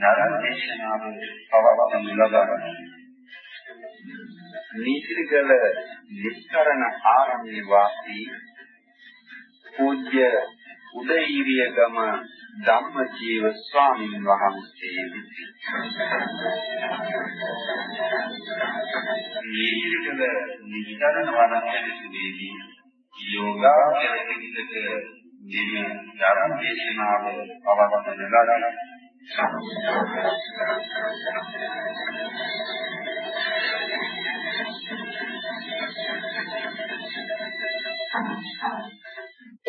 ධර්ම දේශනාව පවත්වනු ලබන නීතිගල නිස්කරණ ආරණ්‍ය වාසී පූජ්‍ය උදේීරියගම ධම්මජීව ස්වාමීන් වහන්සේ නීතිගල නිස්කරණ වනාන්තරයේදී යෝගා කෙරෙහිදට මේ ධර්ම දේශනාව පවත්වනු ලබන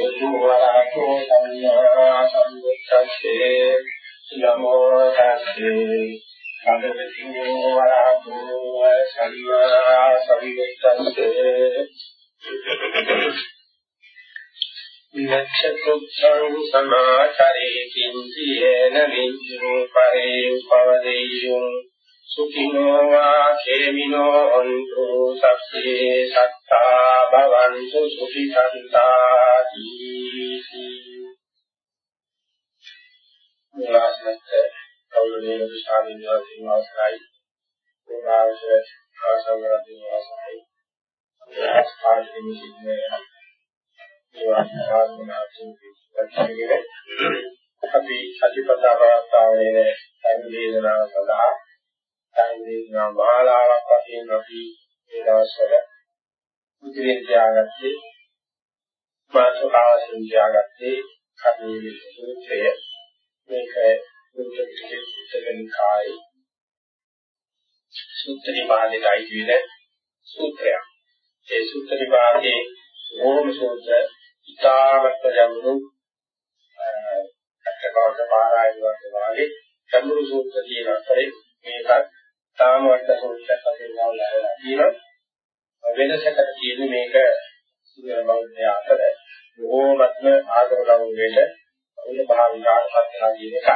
වරහතෝ සම්මා සම්බුද්දස්සේ නමෝ තස්සේ භගවතු වරහතෝ සම්මා සම්බුද්දස්සේ නච්චතුච්ඡං සමාචරේ කිංචේන විඤ්ඤෝ පරේ උපවදෙය්‍යෝ සුඛිනෝ වා කේමිනෝ අන්තු සබ්බේ සත්තා භවන්තු සුඛිතන්තාති මුලාස්මත් කවුරුනේ විශාලින් වාසින් වාසයි ඕනාවශ ආසවරදී වාසයි ආස්ථානික නිසින්නේ අපි සතිපට්ඨානාවතාවයේ සංවේදනාව සඳහා සංවේදනා මාලාවක් වශයෙන් අපි මේ දවස්වල උදිරින් තියාගත්තේ මාතෘකාවසෙන් තියාගත්තේ කර්මයේ සූත්‍රය. මේක මුලින්ම සුත්තනිකායි සූත්‍රි මාලේයි කියන සූත්‍රයක්. ඒ සූත්‍රි මාලේ ඕම සූත්‍ර ඉතාමත් ගැඹුරු අටකවක පාරායන වගේ ගැඹුරු සූත්‍ර කියන අතරේ මේකත් තාම වට සූත්‍රයක් වශයෙන් නවලලා තියෙනවා වෙනසකට කියන්නේ මේක සිංහල බෞද්ධ අතර බොහෝමත්ම ආගම ගෞරවයට උල භාවිකාට පත් වෙනා කියන එක.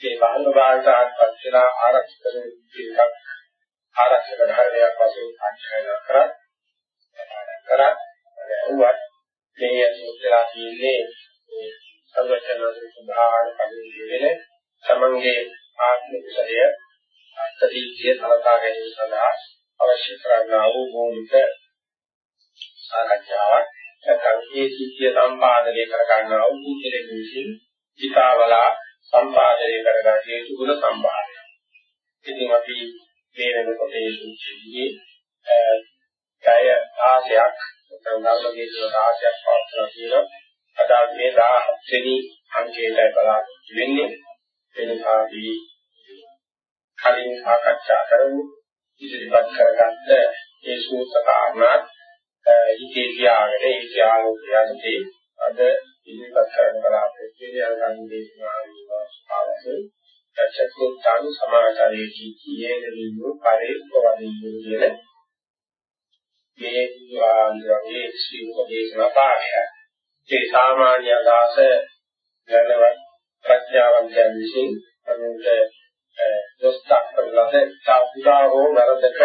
මේ බාහිර භාවිකාට පත් වෙනා ආරක්ෂක එකක් ආරක්ෂක ධර්මයක් වශයෙන් අධ්‍යයනය කරා කරා ඇහුවත් මේ සූත්‍රලා කියන්නේ සර්වචනසේ සුභාණ පරිදි වෙන සමංගේ ආත්ම කුසලය අත්දීතිය සලකා ගැනීම සඳහා අවශ්‍ය කරන්නා වූ මූලික සාකච්ඡාවක් නැත්නම් ඒ සිද්ධිය සම්පාදනය කර ගන්නා වූ කුසලෙ විසින් හිතාවලා සම්පාදනය කර ගන්න හේතු ගුණ සම්භාරය. ඉතින් අපි මේ වෙනකොට මේ සූත්‍රයේ කය ආශයක් නැත්නම් දේශන රාශියක් පවත්වලා තියෙනවා. අද මේ 17 වෙනි අංකයට බලාපොරොත්තු වෙන්නේ. ඒ නිසා අපි කලින් සාකච්ඡා කරමු. ඉදිරිපත් කරගත්ත ඒ සූත්‍ර කාරණා හිතේ තියාගෙන ඒ ත්‍යාගෝපයන්දී අද ඉදිරිපත් කරන බලාපොරොත්තු වෙන අනුගමන දේශනාවේ අවශ්‍ය චක්කුත්තාන සමාචාරයේ කීයේ දෙවියෝ පරිපෝවදියෝ කියන මේ වගේ ශ්‍රී උපදේශනා පාඨය. ඒ සාමාන්‍ය අදහස ගැනවත් ප්‍රඥාවන්තයන් විසින් අනුන්ට දොස්තක් කරලද සාපුරා හෝ නරදක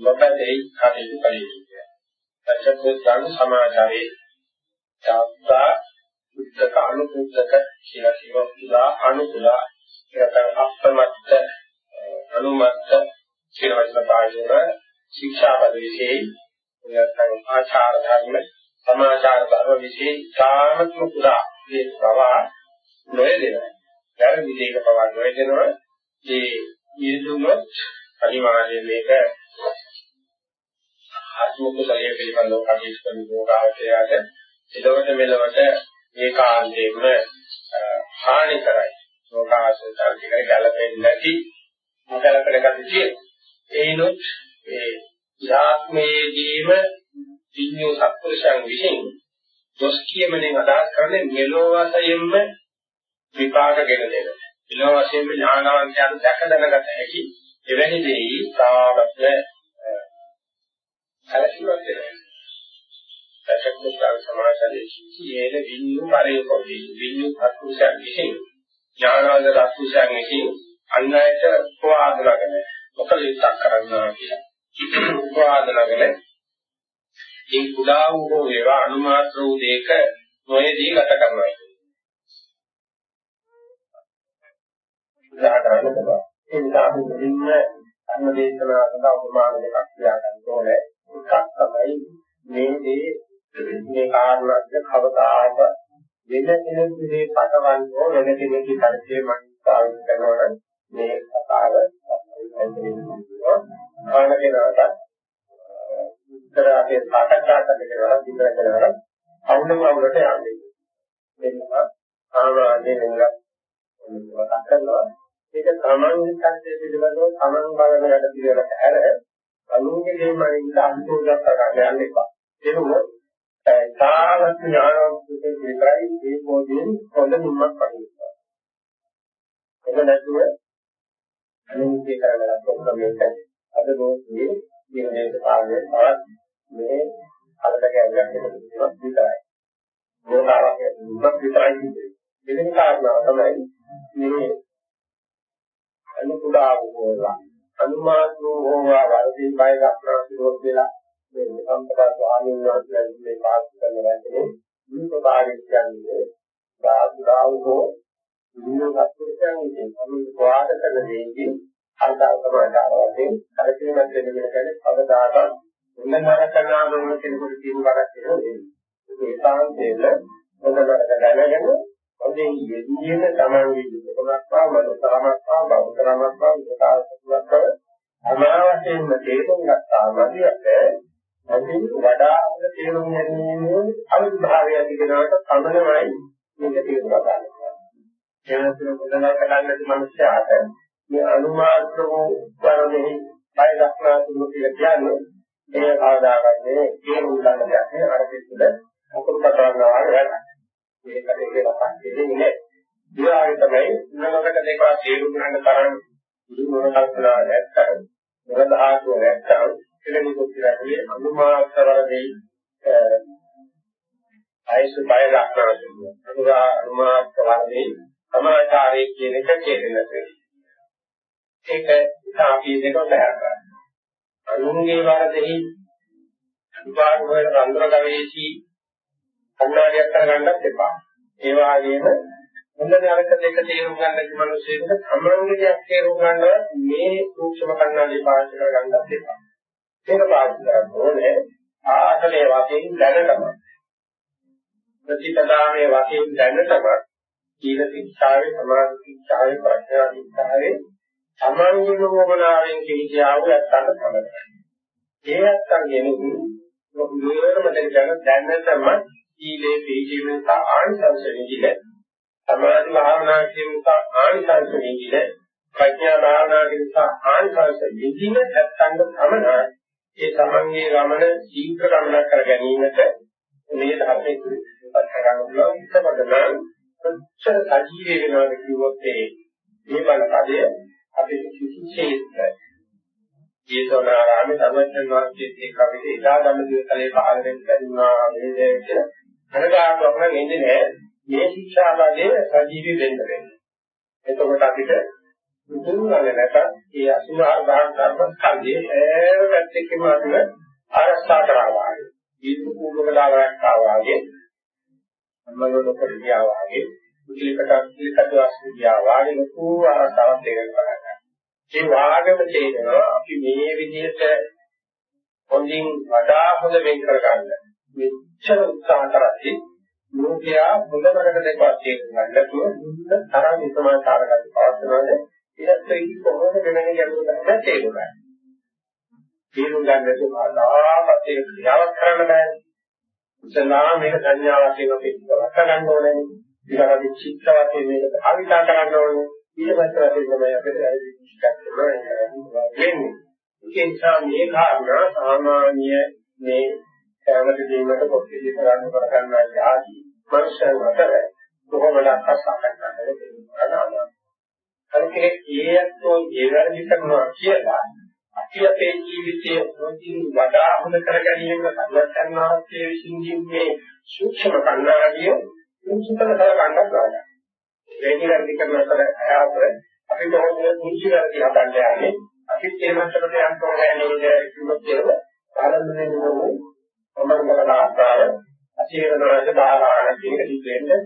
නොබැදී කටයුතු කළේ. පච්චකෝත්සං සමාජාවේ තාත්තා උද්දක අනුකුද්දක කියලා කියනවා අනුකුලා එතන අප්‍රමත්ත අනුමත්ත කියලා වචන පාවිච්චි ශික්ෂාපද විශේෂයි නැත්නම් ආචාර ධර්ම සමාචාර ධර්ම વિશે සාමත්ම පුරා මේ ප්‍රවාහ නොයදෙනවා. දැන් විදේක ප්‍රවාහ නොයදෙනවා. ඒ යෙදුම අනිවාර්යයෙන් මේක ආත්ම කුසලයේ පිළිබඳව කටයුතු කරන යෝගාවචරයට එතකොට මෙලවට ඒකාන්තයෙන්ම හානි කරයි. යෝගාවචරයට ටිකයි ගැළපෙන්නේ නැති මොකලකට ගතිය. ඒනොත් ඒ ආත්මයේදීම විඤ්ඤෝ සත්පුරුෂයන් විසින් දොස් කියමනේ අදහස් කරන්නේ මෙලෝ වශයෙන්ම විපාකගෙන දෙන. මෙලෝ වශයෙන්ම ඥානවන්තයන් දැක දැනගත හැකි එවැනි දෙයි සාමත්ම සැලසුමක් දෙනවා. දශකුසල සමාසලේ සියේන විඤ්ඤු පරේකෝටි විඤ්ඤු අත්කුසයන් විසින් ඥානවද රක්කුසයන් විසින් අන්නයට ප්‍රවාදනගෙන මොකද ඉස්සක් කරන්නා කියලා ප්‍රවාදනගෙන ඒ කුඩා වූ වේවා අනුමාත්‍ර වූ දෙක නොයේදී ගත කරනවා උදාහරණ දෙනවා ඒ නිසා අපි මුලින්ම ධර්මදේශනා සඳහා උපමාන දෙකක් කියා ගන්න ඕනේ. එකක් තමයි මේ දේ මේ කාරණාක කවදාක වෙන කෙනෙකුගේ පටවන්නෝ වෙන කෙනෙකුගේ පරිචය මනිකාව කරනවා මේ කතාව ආනකේනකට උත්තර අපේ සාකච්ඡා කරනවා විතර කරනවා අවුලම අවුලට යන්නේ. එන්නවා ආවාදී වෙනවා. මතක් කරනවා ඒක තමන්ගේ කර්තව්‍ය පිළිබඳව තමන් බලන වැඩ පිළිවෙලට ඇර අනුන්ගේ දෙයමයි අන්තිමට කරගන්න යන්න එපා ඒක තාවත් ඥානවන්තයෙක් විතරයි මේ පොදේ හොඳ නිම්මක් පරිවිස්සා. ඒක නැතුව අනුන්ගේ කරගෙන ප්‍රොග්‍රෑම් එක අද රෝගේ මේ පාඩේ තවත් මේ අලක ගැලයක් වෙනවා විතරයි. මොකාවක් නිම්මක් විතරයි කියන්නේ. දෙවෙනි කාරණාව තමයි මේ අනුකුඩා වූවා අනුමානෝ හෝවා වර්ධි බය දක්නා විරෝධ වෙලා මේ සම්පදා ස්වාමීන් වහන්සේ මේ පාස්ති කරන වැටේ දීප භාගය කියන්නේ සාධුරාවෝ විනෝදත්වයන් ඉතින් අනුන් වාද කරන දෙයකින් අර්ථාවකමාකාර වශයෙන් කරකිරීමක් දෙන්න කියන්නේ අවදාක උන්නතර කරනා වුණ කෙනෙකුට කියන බරක් නෙවෙයි. ඒ සාන්තේල මොකදකට දැනගෙන හොඳින් යෙදීන තමන්ගේ දුකමක්වා මනසමක්වා බෞද්ධමක්වා විකාශකමක්වා අනාවශ්‍යම තේරුම් ගත්තා මදියට අදින් වඩා හොඳ තේරුම් ගැනීමේ අවිභාවය ඇති කරනකොට පමණමයි මේක තේරුම් ගන්න. එනතුරු මුදලයි කඩන්න නැති මිනිස්යාට මේ අනුමාත්‍ර වූ වරදෙහි බය දක්නා තුරු කියලා කියන්නේ ඒ ආදාගන්නේ තේරුම් ගන්න දෙයක් නේ අර පිටුද අකුරු කතාවනවා වැඩ. මේකට ඒක රසක් දෙන්නේ නෑ. ඊළඟට තමයි නමකට දෙකක් තේරුම් ගන්න තරම් ඉදි මොන කල්පනා නැත්තම් මොන ධාතුව නැත්තම් කෙලෙමුත් කියන්නේ අනුමාත්‍රවරදී ආයස බය දක්වනවා. අනුරා අනුමාත්‍රවරදී සමාචාරයේ කියන එක තේරෙන්නේ. ඒක අපි දෙක බහැරලා. අනුන්ගේ වරදෙහි අනුපාත වල රන්ද්‍ර ගවේෂී කන්නාඩියක් කරගන්නත් එපා. ඒ වගේම හොඳ නරක දෙක තේරුම් ගන්න කි මිනිස්සුන්ට සම්මංගිකයක් තේරුම් ගන්නවත් මේ සූක්ෂම කන්නාඩිය පාවිච්චි කරගන්නත් එපා. ඒක පාවිච්චි කරන්න ඕනේ ආසලයේ වශයෙන් දැනටම ප්‍රතිපදාමේ වශයෙන් දැනටම සීල ශික්ෂාවේ සමාධි ශික්ෂාවේ ප්‍රඥා ශික්ෂාවේ සමාධි වෝගනාවෙන් කිහිපියාව යත්තන්ට තමයි. ඒ යත්තන් ගෙනුයි මොකදම දැන දැනටම සීලේ පිළිජීවෙන් ආනිසංස විදිහ සමාධි භාවනා කියන ආනිසංස විදිහ ප්‍රඥා භාවනා කියන ආනිසංස විදිහ යත්තන්ට තමයි ඒ තමන්ගේ ගමන ශීඝ්‍ර ගමනක් කර ගැනීමට මේ ධර්මයේ ඉස්සපත් කරගන්න පුළුවන්. ඉස්සපද නම් කොච්චර සජීවී වෙනවද කිව්වොත් ඒ මේ බලපදය අපි කිසිසේත් ජීතවනාරාමේ සර්වඥ වහන්සේ ඒ කවිදේ ඉදා ගන්න දිවකලේ පහළ වෙන්න බැරිුණා මේ දේ කියලා හරගාටුවක් නම් එන්නේ නැහැ මේ ශික්ෂාවලදී සජීවී වෙන්න වෙන්නේ එතකොට අපිට දුන්නන්නේ නැත ඒ අසුභාර දාන ධර්ම ස්කන්ධයේ ඈර පැත්තකින් අපිව ආරක්ෂා කරනවා. ඊට කුලකලාවක් ආවාගේ අම්මලෝක පරිදියා වාගේ කුලිකට කුලිකට වාසියා වාගේ ලොකු ආරක්ෂාවක් දෙන්න කරගන්නවා. ඒ වාගම තේරෙනවා අපි මේ විදිහට හොඳින් වඩා හොඳ වෙන් කරගන්න. මෙච්චර උත්සාහ කරද්දී ලෝකයා හොඳකට දෙකක් තේරුම් ගන්න නැතුව මුන්න තරම් ඉස්මාකාරකට පවත්වනවානේ ඊට පස්සේ කොහොමද වෙනනේ ගැඹුරු දැක්ක තේරුණා. තේරුම් ගන්න සුමාදාපත් ඒක ක්‍රියාවක් කරන්න බෑ. ඉතලා මේක සංඥා වශයෙන් අපි ඉස්සරහ ගන්න ඕනේ. ඊළඟට චිත්ත වශයෙන් මේක භාවිතා කරන්න ඕනේ. ඊට පස්සේ අපි තමයි අපිට ඉස්කත් වෙන්නේ. ඒ නිසා මේ කාරණා සාමාන්‍ය මේ කැමත දීමට පොත්ටි කරන්න කරගන්න ආදී මනුෂ්‍යයන් අතර කොහොමද අත්සාකච්ඡා කරන්නේ? අර කෙනෙක් ඒයත්ෝ ඒ වැරදි කරනවා කියලා අපි අපේ ජීවිතයේ මොකින් වඩා හොඳ කර ගැනීම සම්පූර්ණාන්තයේ විසින් මේ සූක්ෂම කණ්ණාඩිය මුසුතල කරගන්නත් ගන්න. වේදිකාරි කරන අතර අයාතර අපි කොහොමද මුචි වැඩි හදන්න යන්නේ අපි ඒ මට්ටමට යන්න ඕනේ නේද කිව්වොත් ඒක ආරම්භ වෙනකොට මොනවාද ආකාර අසීරණවලට බාහාන කියන සිද්ධෙන්නේ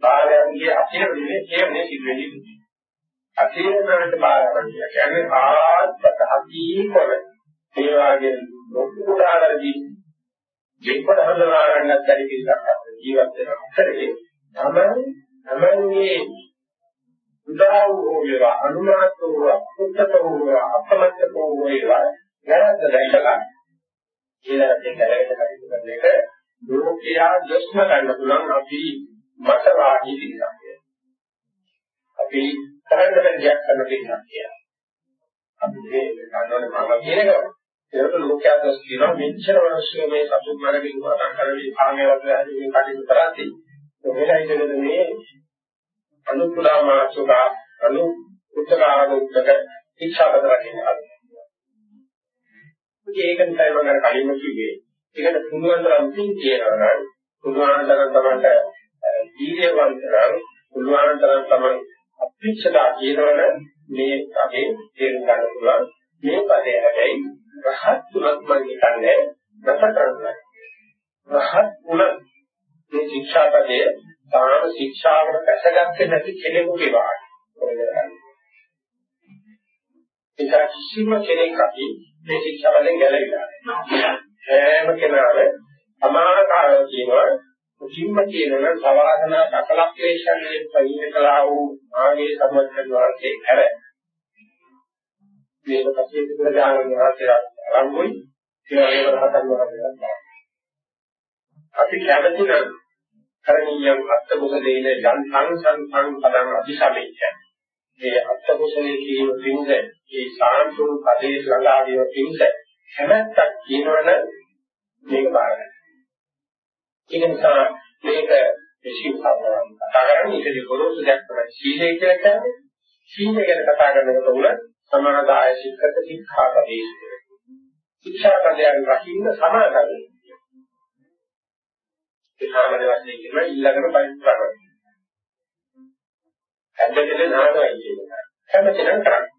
බාහයන්ගේ අසීරණයේ කියන්නේ සිද්ධෙන්නේ අසීරණවලට බාහාන කියන්නේ ආත්මක අකීකොල ඒ වගේ ලොකුදාරදී ජීවිත හදලා ගන්නත් බැරි පිළිසක් ජීවත් වෙන අතරේ තමයි තමන්ගේ උදා වූ වේවා අනුමාත වූ අකුත්තත වූ අපමත්ත වූ වේවා. නැරද දැකලා ඊළඟට කලකට කටයුතු කරන එක ලෝකයා දස්ම ගන්න පුළුවන් අපි මත වාදී පිළිසක් අපි කරන්න බැරියක් කරන පිළිසක් කියලා. අපි මේ ගන්නවනේ මම කියන එක. ඒක ලෝකයා දස් කියනවා මෙච්චර වර්ෂය මේ සතුන් මරමින් වරන් කරවි ආමේ වගේ හරි කටයුතු කරද්දී. මෙලයිදෙන මේ අනුකුලා මාසුකා අනු උත්තරාගුත්තක ශික්ෂා පදරකින් අද. ඒක නිසා මම අර කලින්ම කිව්වේ ඒකට පුළුවන් තරම් පින් කියනවා නම් පුළුවන් තරම් තමයි දීර්යවන්තරම් පුළුවන් තරම් තමයි අපිච්චදා කියනවනම් මේ අපේ තේරුම් ගන්න පුළුවන් මේ පදේ හැබැයි රහත් තුනක් මම කියන්නේ නැසතරන්නේ. රහත් තුන මේ ශික්ෂා පදයේ තාම ශික්ෂාවට පැසගත්තේ නැති කෙනෙකුගේ වාගේ. ඒක කිසිම කෙනෙක් අපි මේ ශික්ෂාවලින් ගැලවිලා. නැහැ. හැම කෙනාම සමානකාරය කියනවා මුලින්ම කියනවා සවාදනා සකල ක්ලේශයන්ගෙන් පරිණත කළා වූ ආගේ සම්මත වර්ගයේ හැර. මේක පස්සේ විතර ඥාන වහන්සේලා අරන්ගොයි ඒ වගේම රහතන් වහන්සේලා අපි කැමති නම් කරණීයම් අත්කුසලේන යන් සංසං සංපදං අபிසමෙච්ච මේ අත්කුසලේ කියන පින්ද ඒ සාන්තුන් පදේ ළඟා වීම පින්ද හැමත්තක් කියනවන මේක බාරගන්න. ඒක නිසා මේක විශේෂ සාධනයක් කතා කරන්නේ ඒකේ පොරොත්තු දෙයක් තමයි සීලය කියලා කියන්නේ. සීලය ගැන කතා කරනකොට උන සමාදාය ශික්ෂක ශික්ෂාපදේ. ශික්ෂාපදයන් රකින්න සමාදාය ඒ සාමාන්‍ය වශයෙන් කියනවා ඊළඟට බයික් කරනවා. හැදෙන්නේ නානයි කියනවා. හැමතැනම කරන්නේ.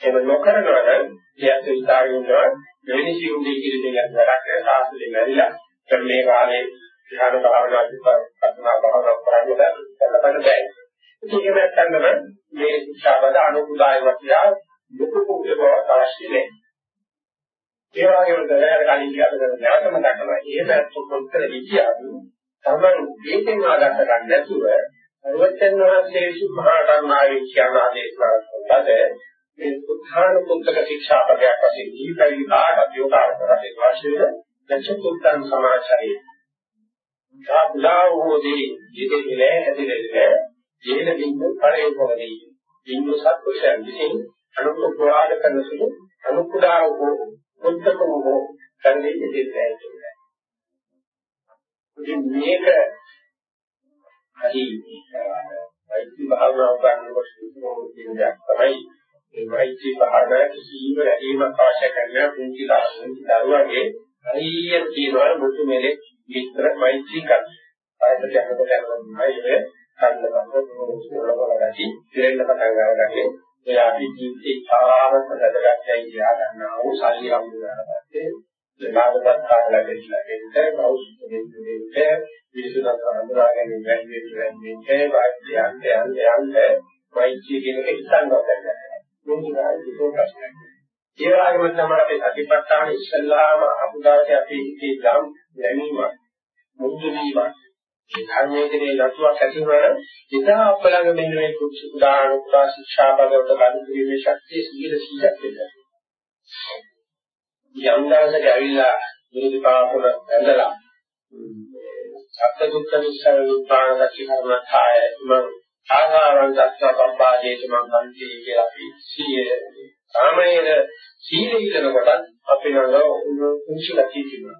එහෙම නොකරනවා නම් එයාට විතරක් ඉන්නවා මෙවැනි සිවුම්දී කිරිදෙයක් වැඩක් නෑ සාස්ත්‍රයෙන් වැඩිලා දැන් මේ කාලේ ධ්‍යාන භාවනා විපස්සනා භාවනා කරන්නේ කරන්න බෑ. ඉතින් ඒක නැත්තම් මේ ශාබද අනුකුදාය වතියා දුක කුක්කව අවශ්‍ය නෑ. ඒ වගේම දැනගන්න කලින් කියලාද නැවත මතක් කරනවා. එහෙම පොත්වල විද්‍යාව තමයි මේකෙන් ආගත ගන්න නැතුව සර්වචන් වහන්සේ සුභා කර්මාවේ කියන ආදේශනා කරනකොට මේ උත්හාන පුත්තක ශික්ෂා පදයක් වශයෙන් දීපයි කාට යෝගාවතරේ වාසිය දච්චුත්තං සමාචාරේ. සාබ්ලාවෝදී ජීවිතේ ඇතිරෙන්නේ ජීන බින්දු පරිවෝදී. බින්දු සත්පුරුෂයන් විසින් අනුප්‍රවාද කරන සුළු අනුකුඩා වූ මුත්තකම හෝ සංවේදී දෙන්නේ නැහැ. ඉතින් මේක හරි වෛද්‍ය භාවනාව ගන්නකොට කියන දෙයක් තමයි මේ වෛද්‍ය භාවනාව කිසිම රැඳීමක් අවශ්‍ය කරන්නේ පුංචි දරුවගේ හරියට කියනවා මුතු මෙලේ විතර වෛද්‍ය කර්ම. ආයතනයක් යනකොට යනවා ඒ කන්න බඳ මොනවද කියලා පටන් ගන්නවා. එයාගේ ජීවිතේ ආරම්භ කරගත්තයි කියලා ගන්නා වූ ශරීර අමුදානපත්තේ ලබාගත් කාලයකදී ලැබෙන්නේ බෞද්ධ දෙන්නේ විසුණු අඳුරාගෙන ඉන්නේ ඉන්නේ වාක්‍ය අන්ත අන්ත අන්ත වෛද්‍ය කියන එක හිතන්නවත් නැහැ. මොනවායි විසෝකස්නේ. ඒ වගේම තමයි අපේ සතිපට්ඨාන ඉස්සල්ලාම අමුදාට අපේ හිතේ ගම් දැනීම මුදු වීමක් මේ ධර්මයේ ලක්ෂයක් ඇති වෙන එදා අපලඟ මෙන්න මේ කුච්ච උදාන උදා ශික්ෂා බගවට ගන්න කිරීමේ ශක්තිය 100ක් වෙනවා. යම් දවසක ඇවිල්ලා විරුද්ධ පාපුල ඇඳලා සත්‍ය දුක්ඛ විසර විපාක කර්මතාය මම ආහාරං දක්ෂ සම්පාදේත මම බන්ති කියලා අපි සීයේ සාමයේ සීලය ඉගෙන කොට අපි නෝ උන්සුලා කියනවා.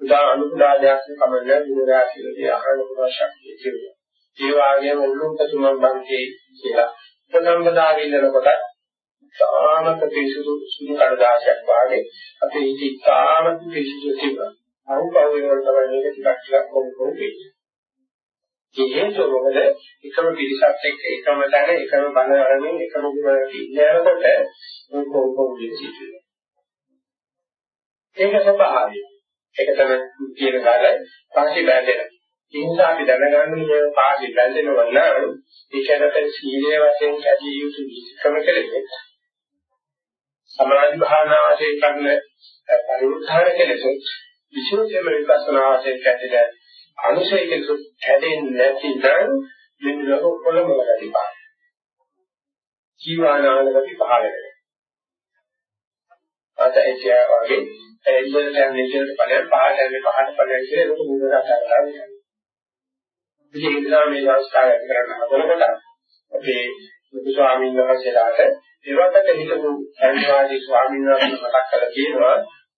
උදා අනුදාදයක් කමන්නේ විරාශියේදී අහන්න පුළුවන් ශක්තිය තියෙනවා. ඒ වගේම උල්ලුම්ක තුමන් බන්ති කියලා ප්‍රනම්බදාගෙන ඉන්නකොට සාමක පිසුදු සුදු කඩදාසියක් වාගේ අපේ හිතේ සාමක පිසුදු තිබුණා. අනුපව වෙනකොට තමයි මේක ටිකක් ටිකක් කොම් කොම් වෙන්නේ. ඒ හේතුව මොකද එකම පිරිසක් එක්ක එකම තැන එකම බණ වරමින් එකම ගුණවලට ඉන්නකොට මේ කොම් කොම් වෙන්නේ. ඒක ස්වභාවය. ඒක තමයි කියන කාලේ පාසි බැඳෙනවා. ඒ නිසා අපි දැනගන්න මේ පාසි බැඳෙනවා නම් ඒකට සීලයේ වශයෙන් කැදී යුතු විස්කම කෙලෙස්. සමාධි භාවනා වශයෙන් කරන පරිඋත්ථාන කෙලෙස් විශේෂයෙන්ම විපස්සනා වශයෙන් කැදෙන අනුසය කෙලෙස් කැදෙන්නේ නැතිනම් මෙන්න ලෝක කොළමල ගති පහ. ජීවානාල ගති පහළ වෙනවා. අතේචය වගේ ඉන්දරයන් නිතරම ඵලයන් පහළ යන්නේ පහළ ඵලයන් කියලා ඒක මුලට ගන්නවා. ඉතින් ඒ නිසා මේ සංස්කාරය ඇති කරන්න හදනකොට අපේ බුදු ස්වාමීන් වහන්සේලාට ඒවට හිතපු සංවාදී ස්වාමීන් වහන්සේ මතක් කරලා කියනවා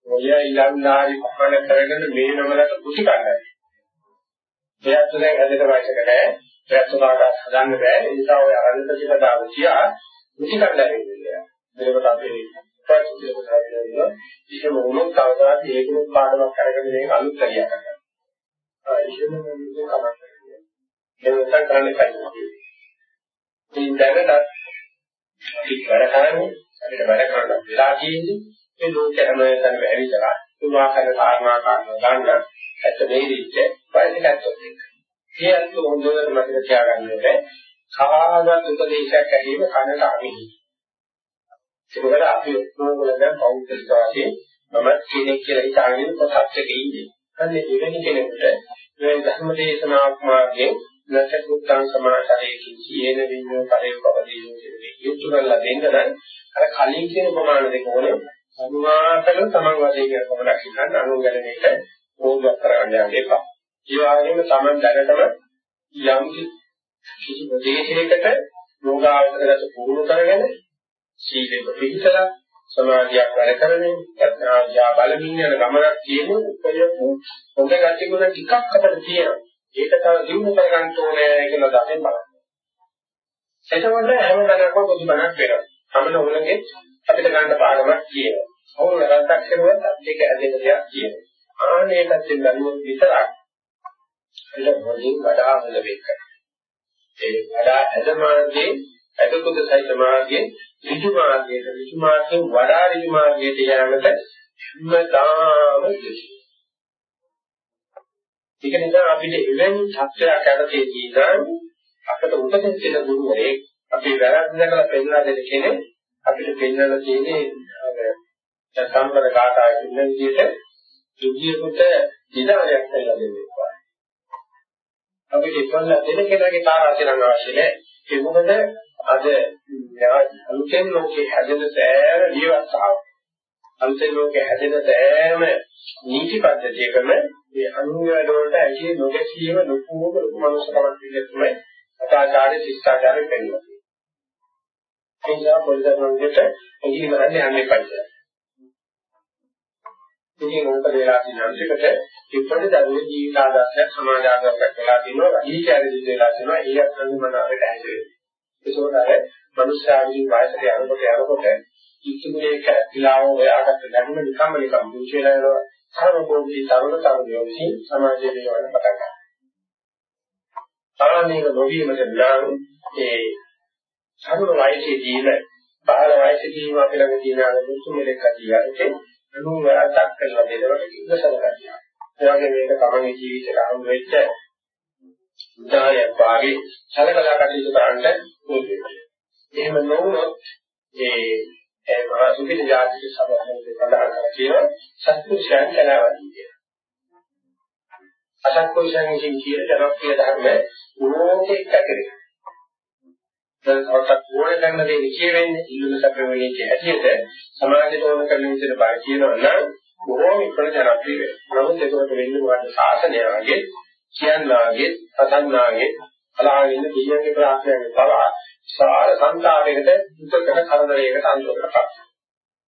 ඔය ඊළඟාරි පහළ කරගෙන මේ නමලට කුටි ගන්නයි. එයාට දැන් හැදෙන වයසක නෑ. එයාට සමාගත හදන්න බෑ. ඒ නිසා ඔය අරන්ත කියලා දාව තියා කුටි ගන්නයි කියන්නේ. මේකට අපේ ප්‍රතිචාර කරනවා. ඒක මොනක් කවදාද ඒකම පාඩමක් අරගෙන මේක අලුත් කරියා කරනවා. ආ ඒකම මොකද කමක් ඒක නිසා කරන්න එපා. ඉතින් දැනට අපි වැඩ කරන්නේ අපිට වැඩ කරන්න වෙලා තියෙන්නේ මේ ලෝකයේ හැම තැනම ඇවිදලා තුමා කරන කාරණා කාරණා ගන්න ඇත්ත දෙයිච්ච වයසකටත් එක්ක. ඒ අත් හොඳට මතක තියාගන්න ඕනේ. කාගත් උපදේශයක් ඇහිම කනට අමිහි. ඒකවල අපි ඔක්කොම දැන් බෞද්ධ වාසී මම කෙනෙක් කියලා හිතාගෙන පොතක් ඉන්නේ. අන්න එවැනි කෙනෙකුට මේ ධර්ම දේශනාවක් මාර්ගයෙන් නැත්නම් සමාචාරයේ කියන විඤ්ඤාණ පරිපවදීන කියන යුතුයලා දෙන්න නම් අර කලින් කියන ප්‍රමාණ දෙක ඕනේ සම්මාතල තමන් වශයෙන් කියන කොමඩක් ඉන්න අනුගලණයට ඕගක් කරගන්න යන්න එපා. ඒ වගේම තමන් දැනටම යම් කිසි ප්‍රදේශයකට යෝගාවචරයට පුහුණු කරගෙන සීලෙක පිළිතලා සමාධියක් වැඩ කරමින් ප්‍රඥාඥා බලමින් යන ගමනක් තියෙන උපයපු හොඳ ගැටි ගුණ ටිකක් අපිට තියෙනවා. ඒක තව දිනු කරගන්න ඕනේ කියලා දැනෙන් බලන්න. එතකොට හැමදාම පොදුබණක් වෙනවා. අපිට උලගේ අපිට ගන්න පාඩමක් කියනවා. අවුල වැරද්දක් කරුවත් ඒක ඇදෙන දෙයක් කියනවා. ආනේ පැත්තෙන් බැලුවොත් විතරක් ඒක මොලින් වඩා හොඳ වෙන්න. ඒ වඩා ඇදමාර්ගයේ ඇදකුද සහිත මාර්ගයේ ඍජු මාර්ගයේ ඍජු මාර්ගයෙන් වඩා ඍජු මාර්ගයට යෑමට හැමදාම ඉතිරි. ඒක නිසා අපිට එවැනි සත්‍යයක් ඇතේදී නම් අපිට උපදෙස් දෙන ගුරුවරයෙක් අපේ වැරද්ද දැකලා පෙන්නලා දෙන කෙනෙක් අපිට පෙන්නලා තියෙන්නේ අර සම්පද කාටා කියන විදිහට දුකියකට දිනාලයක් කියලා දෙන්නවා. අපිට ඉස්සල්ලා දෙන කෙනාගේ තාරාතිරංග අවශ්‍ය නැහැ. ඒ මොකද අද අලුතෙන් ලෝකේ හැදෙන සෑම ජීවස්තාව අලුතෙන් ලෝකේ හැදෙන සෑම නීති පද්ධතියකම මේ අනුන්ගේ වලට ඇයි නොදැසීම ලොකුම ලොකු මනුස්සකමක් විදිහට තමයි අතාචාරය ශිෂ්ටාචාරය පෙන්වන්නේ. ඒ නිසා පොලිසාරන්ට එගිලි මරන්නේ යන්නේ පයිසර්. ඉතින් උන්ට වෙලා තියෙන අන්තිමට ඉපද දරුවේ ජීවිත ආදර්ශයක් සමාජ ආදර්ශයක් වෙලා තියෙනවා. ඊචාරි දිද වෙලා තියෙනවා. ඒ අත්දැකීම මනාවට ඇහිදෙන්නේ. ඒකෝට අර මනුෂ්‍යයන්ගේ වයසට යනකොට යනකොට ඉක්මුලේක ඉලාව හොයාගත්ත දැනුම නිකම්ම නිකම් මුචේලා යනවා. සර්වභෞමී තරුණ තරුණියෝ විසින් සමාජයේ වේවන පටන් ගන්නවා. සාමාන්‍යක නොවීමට නම් ඒ සමුන වයසේදීම බාල වයසේදීම අපි ළඟ තියෙන අර මුතුමලක කියලාට අනුව අටක් කරලා දෙනවට ඉස්සල ගන්නවා. ඒ වගේ මේක තමන්ගේ ජීවිතේට අනුව වෙච්ච උදාහරණයක් වාගේ සලකලා කටයුතු කරන්න ඕනේ. එහෙම නොවුනොත් ඒ ඒ මහා සුපිරි ජාතික සභාවේ සඳහන් කරලා තියෙනවා සත්පුරුෂයන් කලාවදී කියලා. අසත්පුරුෂයන් විසින් කියන ජනප්‍රිය ධර්ම ඕකේ කැකරේ. දැන් අවසත් ඕන ගන්න දේ කියවෙන්නේ ඉල්ලුම සැපෙන්නේ ඇටියට සමාජයට ඕන කරන විදිහට බය කියනවා නම් බොහෝම ඉක්මන ජනප්‍රිය වෙනවා. නමුත් ඒකට වෙන්නේ මොකද ශාසනය වගේ කියන්නාගේ පතන්නාගේ අලාගෙන දෙවියන්ගේ ප්‍රාර්ථනාවේ පවා සාර සංතාවයකට උත්තර කරදරයකට අනුකම්පාවක්.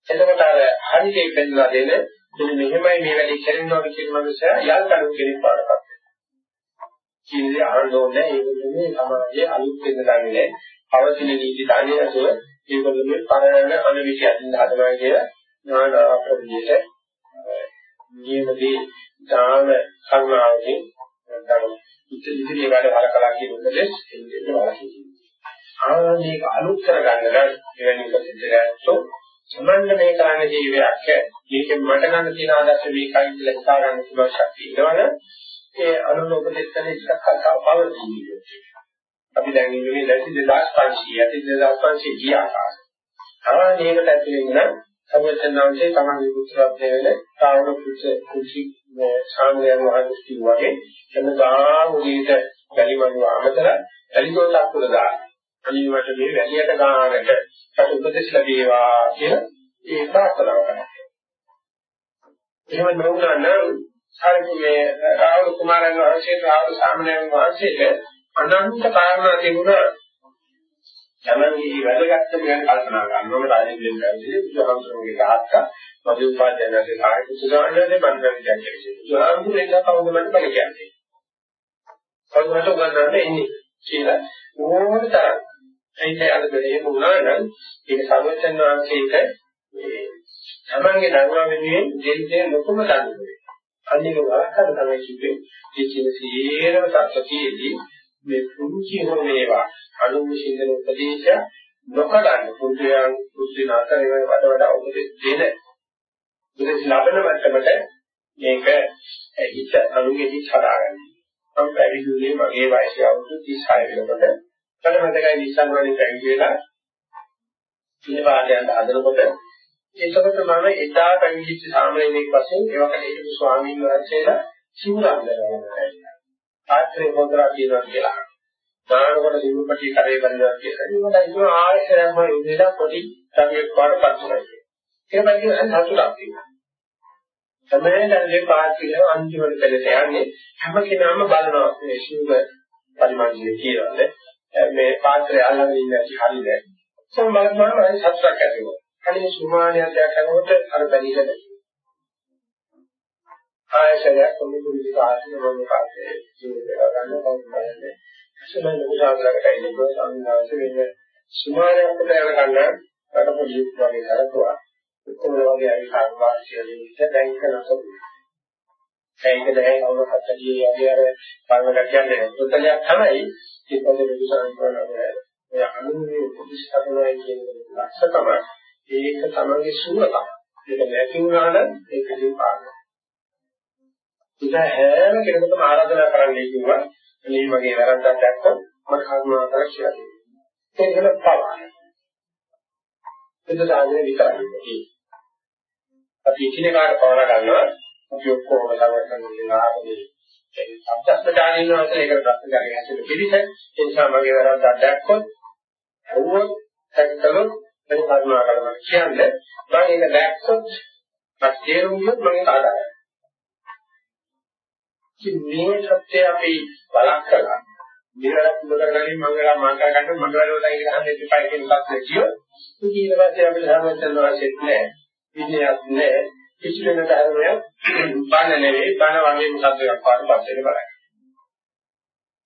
එතකොට අර හරිදේ පෙන්නලා දෙන මෙන්න මෙහෙමයි මේ වැඩේ කරනවා කියන මනුස්සයා යල් කණු කෙනෙක් පාඩපත්. කීයේ ආරෝණය ඒ වගේ සමාජයේ අලුත් වෙන දන්නේ පවතින නීති දාන්නේ නැතුව ඒකවල මේ පරණ අනවිෂය අදින්න හදනවා කියලා නානා ප්‍රවිදියට නියමදී දාන කරුණාවෙන් නැත්නම් ඉතිරි වැඩ හලකලා කියන උපදෙස් එන්නේ වාසිය. ආනේක අලුත් කරගන්න නම් එවැනි උපදෙස්යන්තෝ සමන්න මේ කරන්න ජීවිතයක් මේකෙන් මට ගන්න තියෙන ආදර්ශ මේකයි කියලා හිතා ගන්න පුළුවන් ශක්තිය ඉන්නවනේ ඒ අනුලෝක දෙත්තනේ ටිකක් කතාව පවතින්නේ. අපි දැන් ඉන්නේ දැසි 2500 ඇති 2500 ගිය ආකාරය. ආනේකට ඇතුලේ ඉන්න සර්වඥාන්සේ තමන්ගේ පුත්‍රත්වයේ වෙන තාවන පුත්‍ර කුසි සාමයන් වහන්සේ කිව්වාගේ එනදා මුදීට බැලිමනු ආමතර එලිගොල්ලක් පුර දාන. අනිවාර්ය මේ වැලියට ගානකට සතු උපදෙස් ලැබේවා කියලා ඒ ප්‍රාර්ථනා කරනවා. එහෙම නොවුනා නම් හරිනේ රාහුල කුමාරයන් වහන්සේ රාහුල සාමණේර වහන්සේට අනන්ත කාරණා තිබුණා තමන්ගේ වැඩගත්කම ගැන කල්පනා කරනකොට රාජෙන් දැන්නේ බුදුහාමුදුරුවෝගේ තාත්තා මගේ උපාධ්‍යයන්ගේ කාර්ය කුසලවන්නේ මම දැන් කියන්නේ. බුදුහාමුදුරුවෝ එන්න කවුද මට බල කියන්නේ. කවුරුහට උගන්වන්න එන්නේ කියලා ඕන තරම්. ඒකයි අද මේ වුණා නම් ඒක සර්වචන් වහන්සේට මේ තමන්ගේ දරුවා වෙනුවෙන් දෙන්නේ ලොකුම දඬුවම. අනික වරකට තමයි කිව්වේ මේ කියන සියරම සත්‍යයේදී මේ කුංචි හෝ වේවා අනුමුසින්දන උපදේශ නොකඩන්න පුදුයන් පුදුන අතර වෙන වඩ වඩා උපදෙස් දෙන උපදෙස් ලබන මට්ටමට මේක හිත අනුගෙදි හදාගන්න. මම පැවිදිුනේ මගේ වයස අවුරුදු 36 වෙනකොට මට මතකයි නිසන් වලින් පැවිදි වෙලා ඉන්න පාඩයන්ට හදනකොට එතකොට මම එදා පැවිදිච්ච සාමණේරයෙක් වශයෙන් ඒවකට හිටපු ස්වාමීන් වහන්සේලා සිවුරක් දරනවා. ආශ්‍රය පොදලා කියනවා කියලා. දානකොට සිවුපටි කරේ බඳිනවා කියලා. ඒක තමයි ආශ්‍රයම ඉඳලා පොඩි සමියක් පාරපත් කරනවා. ඒක මම කියන හසුලක් තියෙනවා. සමහරවිට පාස් කියන අන්තිමට පෙළට යන්නේ හැම කෙනාම බලනවා මේ සිවුර පරිමාණය කියලාද මේ පාත්‍රය අල්ලගෙන ඉන්න ඇති හරියද. සම්බන්ධවම සතුටක් ඇති වෙනවා. අනේ සුමානියක් දැකනකොට අර බැලිලා ආයශරයක් කොමිටුවේ කාර්ය වල කාර්යයේ ජීවිතය ගන්න කවුරුන්නේ සමහර උදාහරණයකට ඉන්නකෝ සංඝාස වෙන්නේ සුමානකට යන කන්න රට පොලිස් වගේ කරකවා උත්තර වගේ අය කාර්යවාසියලින් ඉත දැන් කරනසු ඒක දැන් අවුරුද්දක් ඇදී වගේ අර පරමකට කියන්නේ උත්තලයක් තමයි ඒ පොදේ විසරණ කරනවා ඔය අනුමේ පොලිස් හදනවා කියන ලක්ෂකම ඒක තමයි සුවකම. ඒක නැති වුණා නම් ඒකදී පාරනවා ඒක හැම කෙනෙකුටම ආරාධනා කරන්නයි කිව්වා. මේ වගේ වැරද්දක් දැක්කොත් මට කරුණා කරලා කියලා දෙන්න. ඒක නේද පාවන. එතදාගෙන විතරයි. අපි ඉතිනකාර පවර ගන්නවා. අපි ඔක්කොම ලවටන් දෙනාගේ ඒ සම්පස්තකාරී ඉන්නවා ඒකට ප්‍රශ්න ගන්න හැදෙන පිළිස ඒ නිසා මගේ වැරද්දක් දැක්කොත් අවුවොත් හැක්කලොත් මම කරුණා කරනවා කියන්නේ මම ඒක දැක්කොත් මට තේරුම් ගියොත් මම ඒක ආදායයි මේ සත්‍ය අපි බලක් කරලා මෙලක් මුලකරගෙන මංගල මාංකා ගන්න මංගල වල ඉන්න හන්නේ ඉපයි කියන එකක් කියෝ. ඊට පස්සේ අපිට සම්මතන වාසියක් නැහැ. විනයක් නැහැ. කිසි වෙන ධර්මයක් බණ නෙවෙයි. බණ වගේ මොකක්ද එකක් පාඩු පස්සේ බලයි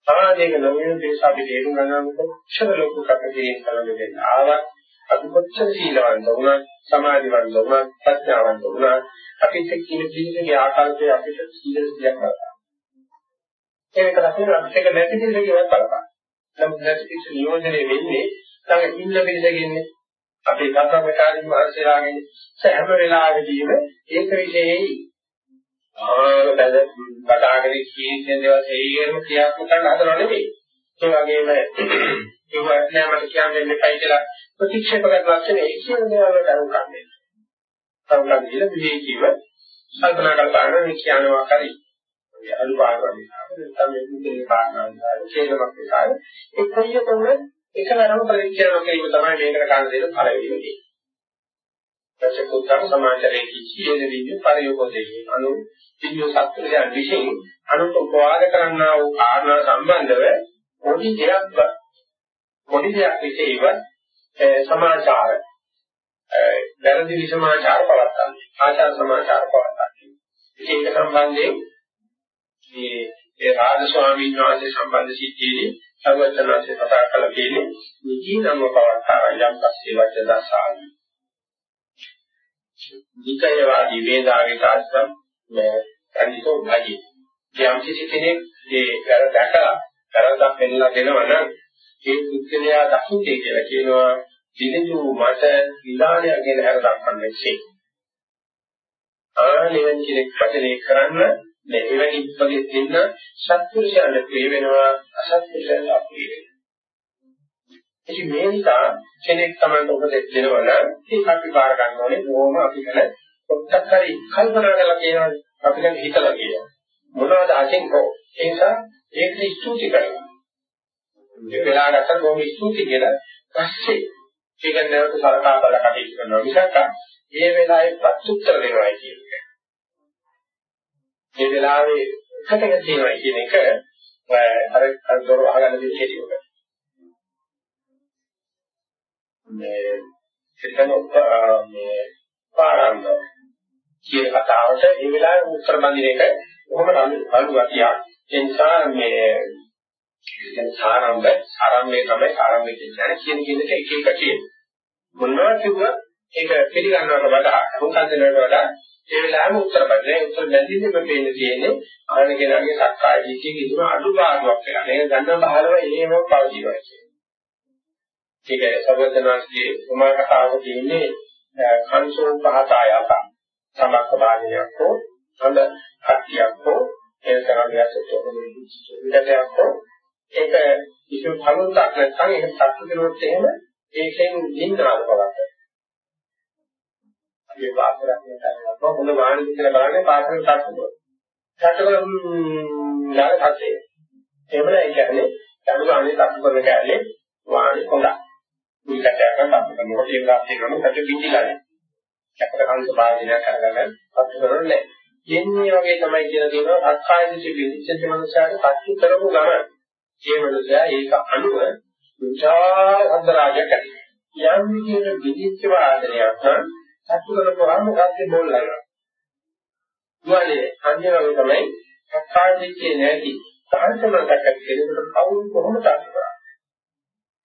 සමාජයක නොවන දේශ අපි තේරුම් ගන්න කොච්චර ලොකු කටකේ කරගෙන ආවත් අපි කොච්චර සීලවන්ත වුණත් සමාධිවන්ත වුණත් ප්‍රඥාවන්ත වුණත් අපිට කියන ජීවිතයේ ආකාරය අපිට සීල සියක් කරලා ඒක රසින අපිට නැති දෙයක් කියලා බලපාන. නමුත් නැති කිසි නියෝජනය වෙන්නේ තමයි ඉන්න පිළිසෙන්නේ. අපේ කර්මකාරී මහසයාගේ සෑම වෙලාවෙදීම ඒක විශේෂයි. ආන බද බඩාගෙන කියන දේවල් හේයම ක්‍රියාත්මක කරන්න හදනව නෙවෙයි. ඒ වගේම ඒක නෑ මට කියන්නේ මෙපයි කියලා ප්‍රතික්ෂේප කරන ලක්ෂණ ඒ කියන දේවල් වලට අනුකම්පන්නේ. සම්බන්ධ විදිහට විවේකීව කල්පනා කරලා බලන කියනවා කරේ. අනුපාත වගේ නැත්නම් මේ මුදේ කාරණා නිසා ඡේදමක් නිසා ඒ කොයියකම එකවරම පරිච්ඡේදයක් කිරීම තමයි මේකට ගන්න දෙන පළවෙනි දේ. පසකුත්තර සමාජයේ කිසියන විදිහ පරියෝගයේ අනු පිළියෝ සත්‍යයන් විශ්ින් අනුත් උපවාද කරන්නා වූ කාරණා සම්බන්ධව පොඩි දෙයක් පොඩි දෙයක් විශේෂව සමාචාර වැරදි විසමාචාර පවත්තන්නේ ආචාර සමාචාර පවත්තන්නේ ඒක සම්බන්ධයෙන් මේ ඒ රාජ ස්වාමීන් වහන්සේ සම්බන්ධ සිද්ධියේදී සර්වඥාන්සේ කතා කළ තියෙන්නේ නිජීනම පවත්තා යම් පස්සේ වච දසාවි. නිකයවාදී වේදාගේ තාස්තම් මේ අනිතෝ භාගී. යම් කිසි කෙනෙක් ඒ කර දැකලා කරදක් පෙන්නලා දෙනවා නම් ඒ පුද්ගලයා දකින්නේ කියලා කියනවා දිනු මට විලාණයක් ගැන හර දක්වන්නේ. ආනෙවන් කෙනෙක් වචනේ කරන්න මේ එවැනි වගේ දෙන්න සත්පුරුෂයන්ට ප්‍රිය වෙනවා අසත්පුරුෂයන්ට අප්‍රිය වෙනවා. ඉතින් මේ නිසා කෙනෙක් තමයි උපදෙස් දෙනවා නම් ඒක අපි බාර ගන්න ඕනේ ඕම අපි ගැන පොඩ්ඩක් හරි කල්පනා කරලා කියනවානේ අපි ගැන හිතලා කියනවා. මොනවද අකින් හෝ ඒ නිසා ඒකට ස්තුති කරනවා. මේ වෙලාවට බොහොම ස්තුති කියලා පස්සේ ඒක නැවත සලකා බලලා කටයුතු කරනවා මිසක් ඒ වෙලාවේ ප්‍රත්‍යුත්තර දෙනවයි කියන්නේ. මේ වෙලාවේ එකතක තියෙනවා කියන එක අර අර දොර අහගන්න දෙයක් හිටියොත්. මේ එතන මේ පාරම්භ කියන කතාවට මේ වෙලාවේ උත්තර බඳින එක කොහොම අලු ගතියක්. ඒ නිසා මේ දැන් සාරම්භ සාරම්භය තමයි සාරම්භය කියන්නේ කියන කෙනෙක් එක එක කියන. මොනවා කිව්වත් ඒක පිළිගන්නවට වඩා හුඟක් දෙනවට වඩා ඒ වෙලාවෙම උත්තර බඳින උත්තර බැඳින්නේ මේ පේන්න තියෙන්නේ ආන කෙනාගේ සක්කාය දිට්ඨිය කිසිම අඩුපාඩුවක් වෙලා. ඒක ගන්න බහලව එහෙම පවතිනවා කියන්නේ. ඒක සර්වඥාන්සේ උමා කතාවක තියෙන්නේ කංසෝ පහතායක සමක්ක බාහිරයක් හෝ හොඳ හත්තියක් හෝ ඒ තරම් යසතෝ හෝ ඒක කිසිම කලුන්ක් නැත්නම් ඒක සත්‍ය කෙරුවොත් එහෙම ඒකෙන් දින්නාද බලන්න. අපි වාසරක් නේද හොඳ වාණි කියලා බලන්නේ පාසල තත්ත්වය. තත්ත්වවල යාර තත්ත්වය. එහෙම නැහැ කියන්නේ යනු ගානේ තත්ත්ව කරන කැලේ වාණි හොඳයි. මේකට යන තත්ත්ව කරනකොට ඒ ගාස්සේ කරන සත්‍ය පිටිලානේ. අපිට කන්ද බාහිරයක් කරගන්න තත්ත්ව කරන්නේ යන්නේ වගේ තමයි කියන දේවල් අත්කාය දිටි විදිච්ච මනුස්සයාට පත්තු කරපු ගමන් ඒ මනුස්සයා ඒක අනුව විචාර අන්තරාජයක් ඇති. යම් විදිහට විදිච්ච වාදනයක් නම් සතු කරපුවාම මොකක්ද බෝල්ලා. දුවනේ අන්‍ය වගේ තමයි අත්කාය දිටි නැති සාහිත්‍යමකට කෙනෙකුට කවුරු කොහොමද අත්කරන්නේ?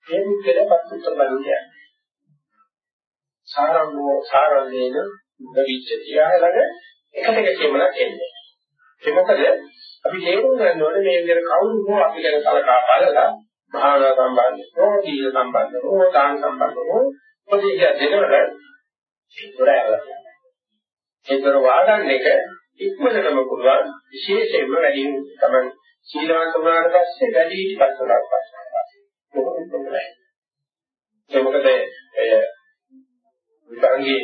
ඒ විදිහට පත්තු කරන්නේ. සාරම්භෝ සාරණේන විච්ඡතිය ළඟ එකට එක කියමලක් එන්නේ. ඒ මොකද අපි තේරුම් ගන්න ඕනේ මේ විදිහට කවුරු හෝ අපි ගැන කලකා බලලා භාවනා සම්බන්ධ හෝ දීල සම්බන්ධ හෝ දාන සම්බන්ධ හෝ ප්‍රතික්‍රිය දෙනවල ඒතර ඇරලා. ඒතර වාදන්න එක ඉක්මනටම පුළුවන් විශේෂයෙන්ම වැඩි තමයි සීලවන්ත වුණාට පස්සේ වැඩි හිටිපත් වුණාට පස්සේ. ඒක මොකද විභාගයේ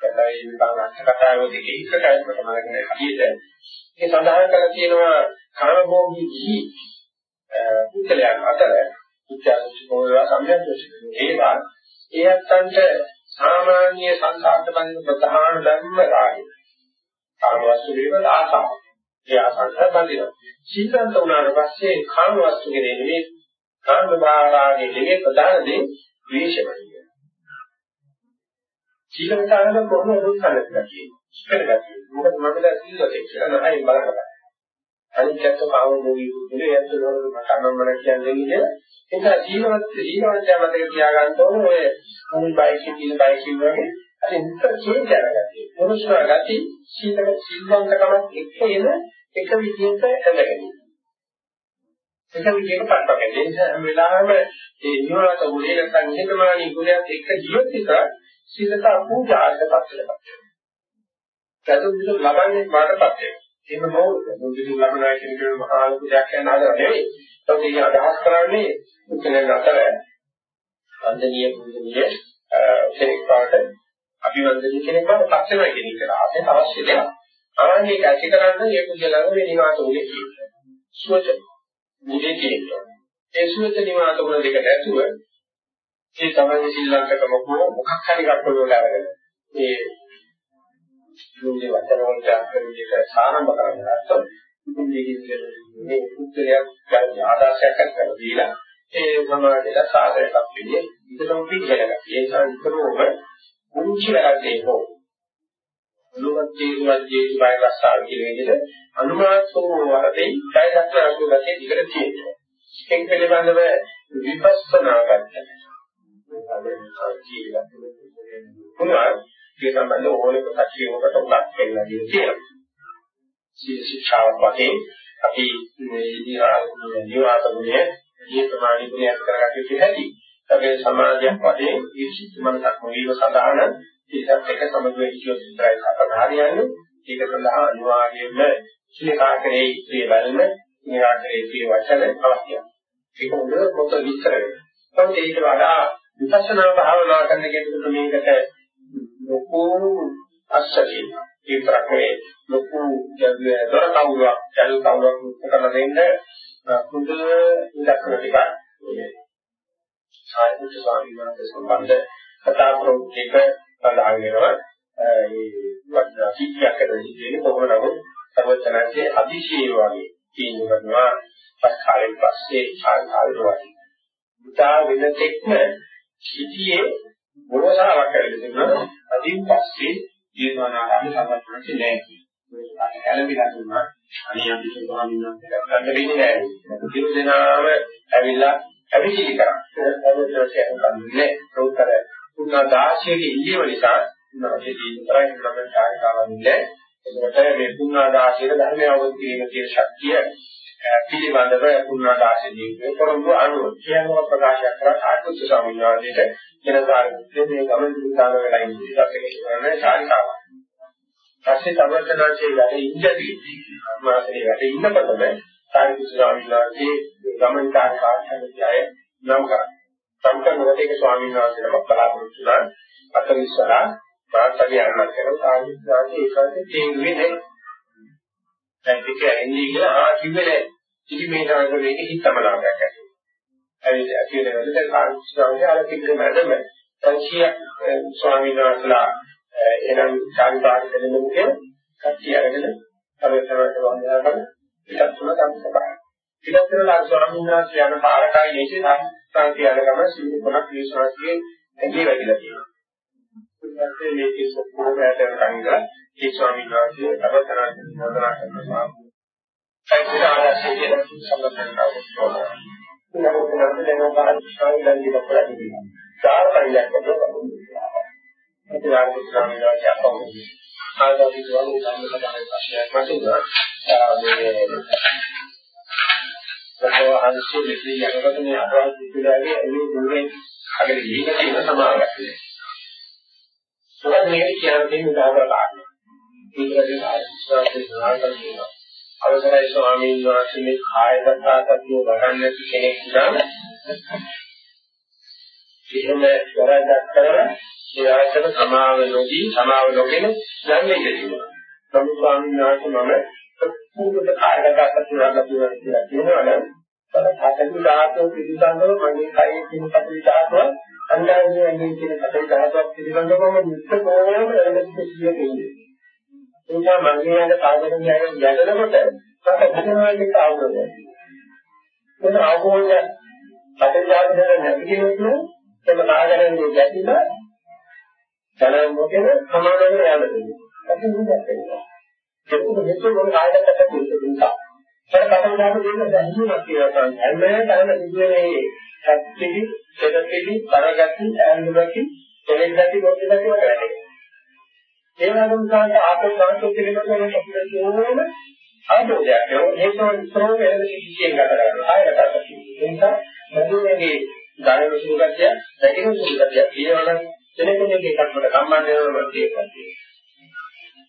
කතාවේ විභාග කතාවේ දෙකේ එකයි මට මතකනේ හරියට ඒ සඳහන් කරලා තියෙනවා කාමභෝගී ජී පුද්ගලයන් අතර විද්‍යාසුකෝවා සම්යද්දසිකෝ ඒවා ඒ අත්තන්ට සාමාන්‍ය සංසාරට බඳින ප්‍රධාන ධර්ම රාගය කාම වස්තු වල ආසාව ඒ ආසාවට බඳිනවා සීතන්ත උනාට පස්සේ කාම වස්තු කෙරේ නෙමෙයි කාම භාවනාවේ නෙමෙයි ප්‍රධාන දේ ද්වේෂමයි සීලවතාවන කොහොමද උත්සාහයක් කියන්නේ. ඉස්සරගතිය. මොකද මම දැන් සීලවතේ කියලා නැහැ බලන්න. අනිත්‍යක කාම භෝගී පුදුලේ යැත්ත නෝන මට අනම්මන කියන්නේ කියලා. ඒක සීලවත් සීලවන්තයා මතක තියාගන්න ඕනේ ඔය මුල් බයිකේ තියෙන බයිකේ වගේ අර ඉස්සර චේන්ජ් කරගතිය. මොනසුර ගති සීල සීලවන්තකමත් එක්ක එන එක විදිහට ඇඳගෙන. එක විදිහකට පටවගෙන. ඒ නිසා හැම වෙලාවෙම මේ නිවනට උලේ නැත්නම් නිහතමානී ගුණයත් එක්ක ජීවත් වෙලා සීලක පූජාර්ථ පත්‍රයක්. චතුර්විධ ලබන්නේ මාටපත් වෙනවා. එහෙම නෝද මුදින් ලබනවා කියන එක මහා ලොකු දෙයක් යන ආදර නෙවෙයි. ඒත් ඒ අදහස් කරන්නේ මුකලෙන් අතර වන්දනීය පූජනීය කෙනෙක් බවට අභිවන්දනීය කෙනෙක් බවට පත් වෙනවා කියන එක ආතේ අවශ්‍ය දෙයක්. ආන්නේ ඇති කරන්නේ මේ කුජලව මේ නිවාස උනේ කියන්නේ. සුවච මුදේ කියනවා. ඒ සුවච නිවාස උන දෙක නැතුව ඒ තමයි ශ්‍රී ලංකකම මොකක් හරි කට්ටුවල අරගෙන ඒ දුන්නේ වචන වලට අකරියක සාරම්භ කරන්න නැත්නම් ඉතින් මේකේ මේ පුත්‍රයක් ගන්න ආදර්ශයක් කරලා දීලා ඒ සමාජයට සාදරයක් පිළියෙ ඉදටම පිළිගන්න. ඒ නිසා විතරෝම මුංචි වැඩේ හෝ ලෝකයේ වර්ගයේ බය රස්සාව කියන විදිහට අනුමානසෝ වරදී බය දක්වන අසුගතේ දිගට තියෙනවා. ඒක පිළිබඳව විපස්සනා ගන්න. පුනා ඒ සම්බන්ධ ඕනෙක කටියකට උගත් වෙලා තියෙනවා. සීල ශික්ෂාවක් වශයෙන් අපි මේ නිවාස ගුණය මේ ප්‍රමාණි ගුණයක් කරගන්න යුතු හැටි. අපේ සමාජයක් වශයෙන් විශිෂ්ට මනසක් වීම සඳහාන ඒකත් එක සමග වෙච්චියොත් විතරයි සාකච්ඡාරියන්නේ. ඒක සඳහා අනිවාර්යයෙන්ම ශිලකාකරේ ප්‍රිය බලන, නිරාකරේ ප්‍රිය වචන අවශ්‍යයි. ඒක හොඳ පොත විස්තර වෙනවා. නමුත් ඒක වඩා විපස්සනා භාවනා කරන කෙනෙකුට මේකට ලොකු අස්සකින් ඒ ප්‍රක්‍රියේ ලොකු දොර කවුලක්, චල් කවුලක් කරලා දෙන්න හොඳ ඉලක්කන ටිකක් සාහිත්‍ය ස්වාමීන් වහන්සේ සම්බන්ධ කතා ප්‍රෝක්තික සඳහන් වෙනවා. ඒ වචන සිද්ධියක් ඇතුළේ කොහොමද නමුත් සර්වචනන්සේ අදිශීල වගේ කියනවා පස් කාලෙන් පස්සේ සාකාලේ වගේ. උදා වෙනතෙක්ම සිටියේ මොනවාවක් කරලා තිබුණා අදින් පස්සේ ජීවනාරාම සම්පූර්ණයි නෑ. ඇලවිලා දුන්නා. අනියම් ස්වාමීන් වහන්සේ ගන්න වෙන්නේ නෑ. කිරු දෙනාම ඇවිල්ලා ඇවිසිලි කරා. ඒක තමයි කියන්නේ. උත්තර උනා 16 ඉල්ලීම නිසා උනාගේ ජීවිතරයි නම් කාර්යකාරන්නේ. ඒකට මේ පුණා 16 ධර්මය අවබෝධ කිරීම කියන ශක්තිය පිළිබඳව පුණා 16 ජීවිතේ පොරොන්දු අනුව කියනවා ප්‍රකාශ කරලා ආත්ම ස්වාමීන් වහන්සේට වෙනදාගේ මේ ගමන දිගාල වෙලා ඉන්නේ. ඒකත් කියන්නේ ශාරිකාවක්. පස්සේ තමන්තනාසේ වැඩ ඉඳදී මාසේ වැඩ ඉන්නකොටම සාරිපුත් ස්වාමීන් වහන්සේ ගමන් කාර්යකාරකයය නම් කරා. සම්කරන වටේක ස්වාමීන් වහන්සේනම බලාපොරොත්තු වුණා. අතවිස්සලා ප්‍රාර්ථනා කරන කෙනා සාරිපුත් ස්වාමීන් ඒකත් තේරුවේ නැහැ. දැන් පිට ඇන්නේ කියලා ආ කිව්වේ නැහැ. ඉතින් මේ දානක මේක හිතමලාගයක් ඇති. ඇයි ඇතිනේ වැඩ සාරිපුත් ස්වාමීන් අර කිව්වේ මැදම 300 ස්වාමීන් වහන්සේලා එනම් සාරිපාද දෙන්න කියන කට්ටිය අරගෙන පරිසරයට වන්දනා කරන ඊටත් තුන සම්පූර්ණයි. ඊටත් තුනලා ස්වාමීන් වහන්සේ යන පාරකයි මේකේ සංස්කෘතිය අරගෙන සිංහ කොනක් විශ්වාසයේ ඇඟේ වැදිලා තියෙනවා. ඊපස්සේ මේකේ සොක්කෝරයට කංගලා ඒ ස්වාමීන් වහන්සේ අවතරාට වන්දනා කරනවා. ඒකේ ආදර්ශයේ සම්බන්ධතාවය කොහොමද? නමුත් නම් දෙනවා පාරක් ස්වාමීන් වහන්සේ කරලා සාර්ථකයක් කරනවා. ඉතින් ආරම්භ ස්වාමීන් වහන්සේ අපෝ ආදාවි දුවන්නේ සම්මතතාවයේ ප්‍රශ්නයක් වශයෙන් මේ සතෝ අංශු මෙතන යනකොට මේ අපරාධ පිටුලාගේ ඇලි දුරේ අගට ගිහින් තියෙන සමාගමයි. ඒක මේක කියන්නේ උදාහරණ ගන්න. ඒකදී ආශිර්වාද අවසරයි ස්වාමීන් වහන්සේ මේ කායගත සතිය වඩන්න කෙනෙක් නම් එහෙම වරදක් කරලා ඒ ආයතන සමාව නොදී සමාව නොගෙන යන්නේ කියලා. නමුත් ස්වාමීන් වහන්සේ මම පූර්ව කාර්යගත කරලා කියලා කියනවනම් සතපු ධාතුව පිළිබඳව මගේ කයේ තියෙන සතපු ධාතුව අන්දාන්නේ අන්නේ කියන සතපු ධාතුව පිළිබඳව මම නිතරම එලෙසිය කියන්නේ. එනිසා මගේ යන කාර්යයෙන් යන යනකොට මට හිතනවා අවබෝධය. ඒක අවබෝධය සතපු ධාතුව නැති කෙනෙකුට එම කාර්යයෙන් ගැටිලා දැන මොකද සමානව යන්නේ. අපි නිදැක්කේ. ඒක මෙතන මොන කායකට තියෙන නිසා. ඒක කතා කරලා දෙන්න දැනුමක් කියලා තමයි. හැමෝම කරන සිදුවේ සත්‍යෙදි, සෙදෙදි, කරගති, ඈඳුරකි, දෙලෙන්දටි කොටදටි වලට වැටේ. ඒ වගේම කාන්ත ආපෝ සංකල්ප පිළිබඳව අපිට ඕනම අවබෝධයක් තියෙනවා. ඒක විස්තරව වෙන කිසියෙන් ගත කරනවා. ආයෙත් අතට. ඒ නිසා මොදුනේගේ ධර්ම සුරුගතිය, දැකින සුරුගතිය කියනවනම් කෙනෙකුගේ එකක් මට සම්බන්ධ වෙනවා කියනවා.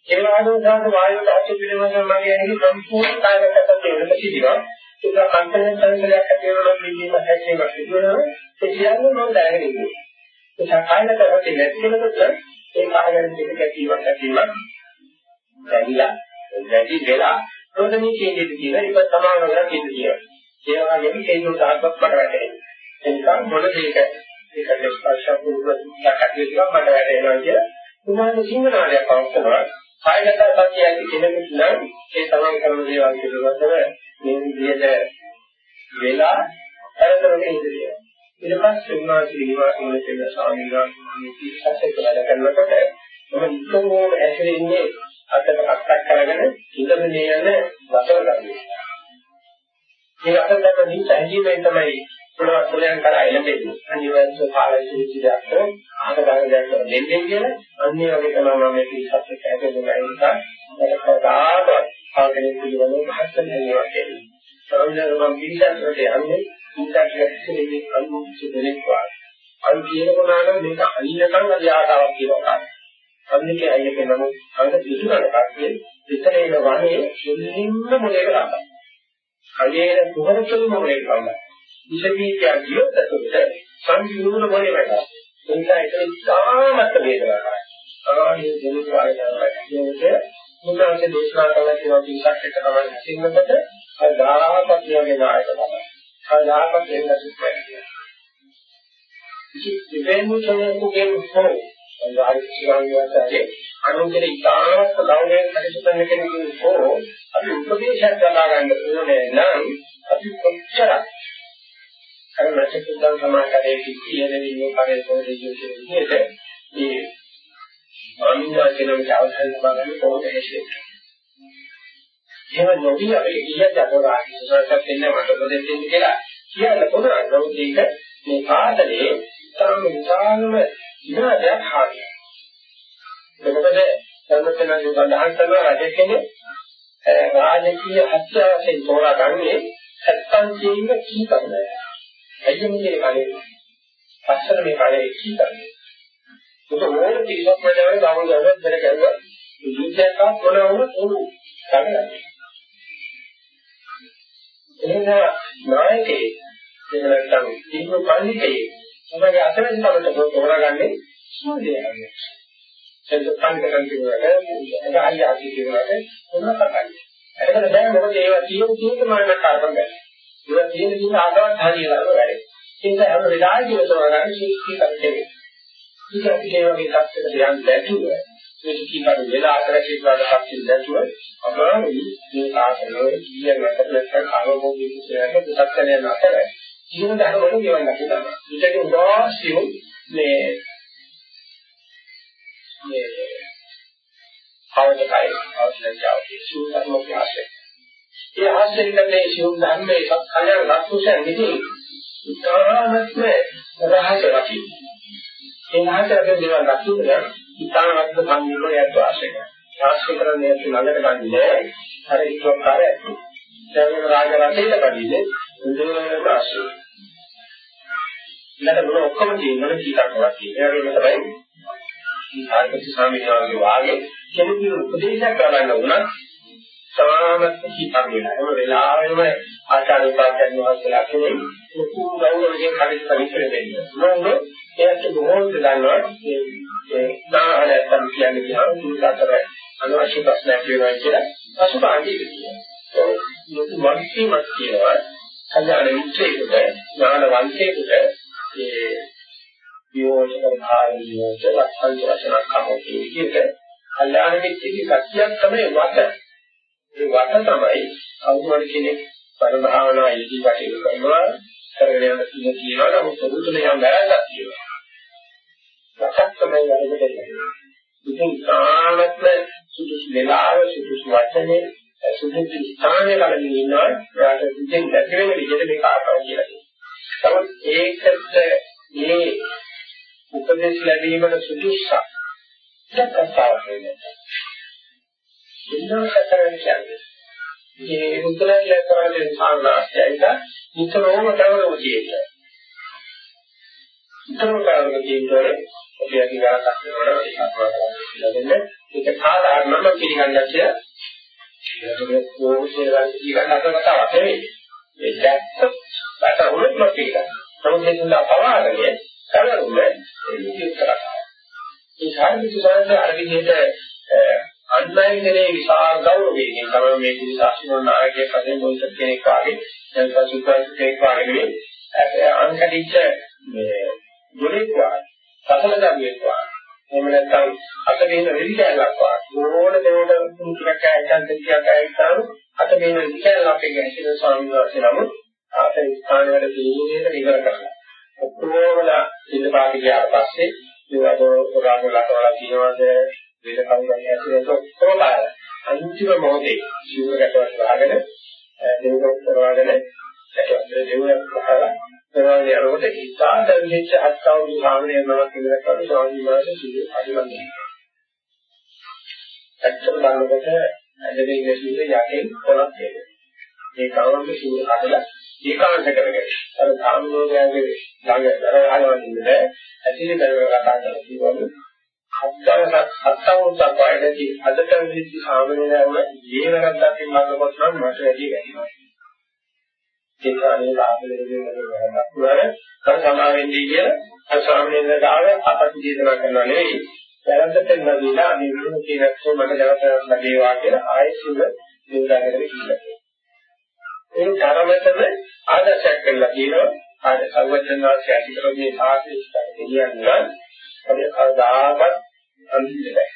ඒ වගේම සාත වායු ධාතු පිළිබඳව මගේ ඇහි සම්පූර්ණ කායගත දෙයක් තිබෙනවා. ඒක කන්ටෙන්ට් සංකලයක් ඇති වෙනවා මිදීම හැකියාවක් තිබෙනවා. ඒ කියන්නේ මම දැනගෙන ඉන්නේ. ඒක කායගත දෙයක් නැති කෙනෙකුට ඒ කායගත දෙයක් ඇතිවක් ඇතිවක් දැරිලා වැඩි වෙලා රෝධනී කියන්නේ කියන එක සමාන වෙලා කියන්නේ. ඒ වගේම ඒක සාර්ථකව මට වැටහෙනවා. ඒ නිසා මොන දෙයක ඒකට ස්පර්ශ පුරුද්දක් ඇතිවෙනවා මට වැටෙනවා කිය. උනාට සිංහනාලයක් පවත්නවා. කායගත සත්‍ය ඇති කෙනෙකුට නම් ඒ තමයි කරන දේවල් පිළිබඳව මේ විදිහට වෙලා අරතරනේ ඉඳිය. ඊට පස්සේ උනාට නිවාසයේ තියෙන ස්වාමීන් වහන්සේ සත්‍ය කළා කරනකොට මම ඉක්කොම ඇසිරෙන්නේ අතට අක්කක් කරගෙන ඉඳගෙන යන වසර ගන්නවා. මේ අතට නිත් ඇහිීමෙන් තමයි පුළුවන් කුලයන් කරා එළඹෙන්නේ. අනිවාර්ය පාලක විචිතයක් ආක ගන්න දෙයක් දෙන්නේ කියලා. අන්නේ වගේ තමයි මම මේ පිටසත් එක්ක ඇදගෙන ඉන්නවා. ඒක කවදාවත් ආගෙන පිළිවෙලව හස්සන වෙනවා කියන්නේ. සමහරවිට මම පිටසත් වලට යන්නේ පිටසත් එක්කනේ අනුමුක්ති දෙනෙක් වාගේ. අන් කියනකොට නම් මේක අනිනකන් අධි ආසාවක් කියනවා. අනිකේ අයියක නමුත් අන්න පිටුනට පස්සේ විතරේන වනේ දෙන්නින්ම මොලේට ගන්නවා. කයේ තුහරකල මොලේට ගන්නවා. විෂබීජය ගියොත් එතකොට සංයුණුන මොලේ වෙනවා. එනිසා ඒක ඉතාමත් වේදනාවක්. ආයේ දෙනුත් වායනාවක්. මුදාසේ දේශනා කළා කියලා පිටක් එක තමයි හිතෙන්නකොට අර ධාරාපත් වගේ නායක තමයි. අර ධාරාපත් වෙන්න සිද්ධ ඉතින් හෝ අනිවාර්ය සිවාංගයන්ගේ අනුන්ගේ ඉතාමත් ගෞරවයෙන් කටයුතු කරන කෙනෙකු හෝ අපි උපදේශයක් ලබා ගන්න ඕනේ නම් අපි කොච්චර අර නැතිනම් සමාජයේ කියන විදිහේ කාර්ය පොදේ විදිහට මේ ආමිනා කියන අවසන් ලබා ගන්න කොහොමද හැදෙන්නේ එහෙම නොවි අපිට කීයක් අපරාධ සසරක් දෙන්න මට උපදෙස් දෙන්න කියලා කියන්න පුළුවන් නමුත් ඒක මේ පාඩලේ තරම් විශාලම ඉරාදයක් හානිය. මොකද සර්වඥයන් සඳහන් කරන රජ කෙනෙක් රාජකීය හත්යාවසෙන් තෝරාගන්නේ නැත්තම් කියන කීකරණය. ඇයි මේ කලේ? පස්සර මේ කලේ කීකරණය. ඒක ඕන කිසිවක් වැඩවල ගමන් ගමන් දෙන කරුවා. යුද්ධයක් කොන වුණත් උරු ගන්නෑ. එහෙනම් නායකේ එහෙම නැත්නම් ඉන්න පඬිතේ ඔබගේ අතරින් තමයි තෝරාගන්නේ සූර්යයන්නේ. එතකොට පඬිතකම් කියනවාට ඒක අයිය ආදී කියනවාට මොනවද කරන්නේ? එතකොට දැන් මොකද ඒවා තියෙන තියෙන මානක කාර්යම් ගන්න. ඒවා තියෙන තියෙන ආගමත් හරියලා වැඩේ. ඒක හැම වෙලාවෙම කියලා තෝරාගන්න ශීක්ෂී කරන්නේ. ඒක අපිට ඒ වගේ තත්ත්වයකට යන්න බැතුව මේ කීකරු වෙලා ආකර්ෂිත වඩපත් දැතුව අමාරුයි මේ ආසනවල කීයක් නැත්නම් කාමභෝගී කියන පුසක්කලයන් අතර ජීවන ධර්ම වල ගෙවන්න කියලා. විතර උදාසියු මේ මේ අවදකයි අවශ්‍යතාවයේ සූත්‍රමක ආශ්‍රය. ඒ ආශ්‍රයිකන්නේ සියුම් ධර්මයේ සත්‍යය රත්තුසෙන් නිදී උදාහරණත්ම රහස රකින්න. ඒ රහස රකින්න දේවල් රකින්න ඉතාමත්ම සංයුක්තයක් ආශ්‍රය කරනවා. ආශ්‍රය කරන්නේ ළඟට ගන්නේ අර ඉස්වකාරය. දැන් රාජ රටේට කඩින්නේ මුදුනට ආශ්‍රය. ඊළඟ මොන ඔක්කොම තියෙනවා කීකටවත් තියෙනවා. ඒ වගේම තමයි ආර්ථික සාමිනාගේ වාගේ කෙනෙකුට උපදේශයක් කරන්න උනත් සමානත් කීකම් වෙනවා. ඒ වෙලාවෙම ආචාර්ය උපාධ්‍යයන් වහන්සේලා කියන්නේ ලොකු ගෞරවයෙන් කටයුතු කරන්න දෙන්නේ. මොකද ඒත් බොහෝ දන්නවා ඒ නාහලයන් කියන්නේ කියනවා දුක අතර අනවශ්‍ය ප්‍රශ්නයක් වෙනවා කියලා පසුබාහදී කියනවා. ලොකු වගකීමක් කියනවා. කල්යාණ මිත්‍රයෙකුට ඥාන වංශයෙකුට ඒ විෝචක භාවියෝච ලක්ෂණ වචන කමෝ කියන විදිහට කල්යාණ මිත්‍රයේ සත්‍යයක් තමයි වත. ඒ වත තමයි කවුරුහරි කෙනෙක් පරිභාවනා ඉදි කටයුතු කරනවා කරගෙන යන තියෙන කියනවා නමුත් සුදුසුන යම් වැරද්දක් තියෙනවා. වතක් තමයි වැරද්ද දෙන්නේ. ඉතින් කාමත්ම සුදුසු වෙලාව සුදුසු වචනේ සුදුසු ස්ථානයේ කලින් ඉන්නවා. ඒකට ඉතින් දැක වෙන විදිහට මේක ආකාරය කියලා කියනවා. නමුත් ඒකට මේ උපදේශ ලැබීමට සුදුසුසක් දැක්කතාවක් වෙන්නේ. ඉන්නකතරන් කියන්නේ මේ මුද්‍රා කියලා කරන්නේ සාමාන්‍යයික නිතරම කරනව කියන්නේ. නිතරම කරනව කියන්නේ අපි අද ගානක් කරනවා ඒක අත්වලා ඒක සාධාරණම පිළිගන්නච්ච ඒක කොහොමද කියන අතකතාවක් නෙවෙයි. ඒ දැක්ක බට උනත් නොපී ගන්න. නමුත් මේ සඳහා පවාරණය කරනුම විදිහට කරනවා. ඒ සාහිත්‍ය සාහිත්‍ය අර විදිහට අන්ලයින්ගේ විශාල ගෞරවයෙන් තමයි මේ කුරු ශාස්ත්‍රඥ නායකයෙක් වශයෙන් මොකද කෙනෙක් වාගේ දැන් පසුපස කෙනෙක් වාගේ මේ අන්කඩිච්ච මේ ගොඩේක් වාගේ සසල දරුවෙක් වාගේ එහෙම නැත්නම් අත වෙන වෙලිකැලක් වාගේ ඕන දෙයකට කුරුකක් ඇයින් දෙකක් ඇයින් අත වෙන වෙලිකැලක් එක ඇහිලා ස්වාමීන් වහන්සේ නමුත් ආතේ ස්ථාන වල තියෙන ඉවර කරලා. ඔක්කොමලා ඉන්නපාට ගියාට පස්සේ ඒවද පොරාගලට වල කියනවාද වේද කවුරුන් ඇතුළත ඔක්කොම බලලා අන්තිම මොහොතේ ජීවිතයට වහගෙන දෙවියන් කරවාගෙන ඒකත් දෙවියන් පහලා කරන යනකොට ඉස්සාට විදිහට හත්වුරු සාමණේර නමක් ඉඳලා කවි ස්වාමීන් වහන්සේ සිදු අදිවන්නේ. ඇත්තට බලනකොට ඇදෙන්නේ ඉන්නේ යටින් කොලක් තියෙනවා. ඒ කවුරුත් සිදු හදලා ඒකාන්ත කරගෙන අර සාමණේරයන්ගේ ළඟ දරහලවන්නේ ඇසිලි කරලා කතා කරලා කිව්වලු හත්වසක් හත්වසක් වයසදී අදට විදිහට සාමණේරයන්ව ජීවනක් දකින්න මඟකොට නම් මට වැඩි වැඩිනවා. ඒ කාලේ ලාභලෙදී වෙනවක් වුණාම කර සමාවෙන්නේ කිය අර ස්වාමීන් වහන්සේ අපට දේශනා කරනවා නෙවෙයි වැරද්දට නැදිලා මේ විදිහට කියනකොට මට දවසක් ලැබේවා කියලා ආයෙත් නිරාකරණය කිව්වා. ඒ තරමටම ආදර්ශයක් කරලා කියනවා ආද සර්වඥාන්සේ ඇතිකරන මේ සාහිත්‍යය කියන්නේ අපි කවදාකවත් අන්තිමට බෑ.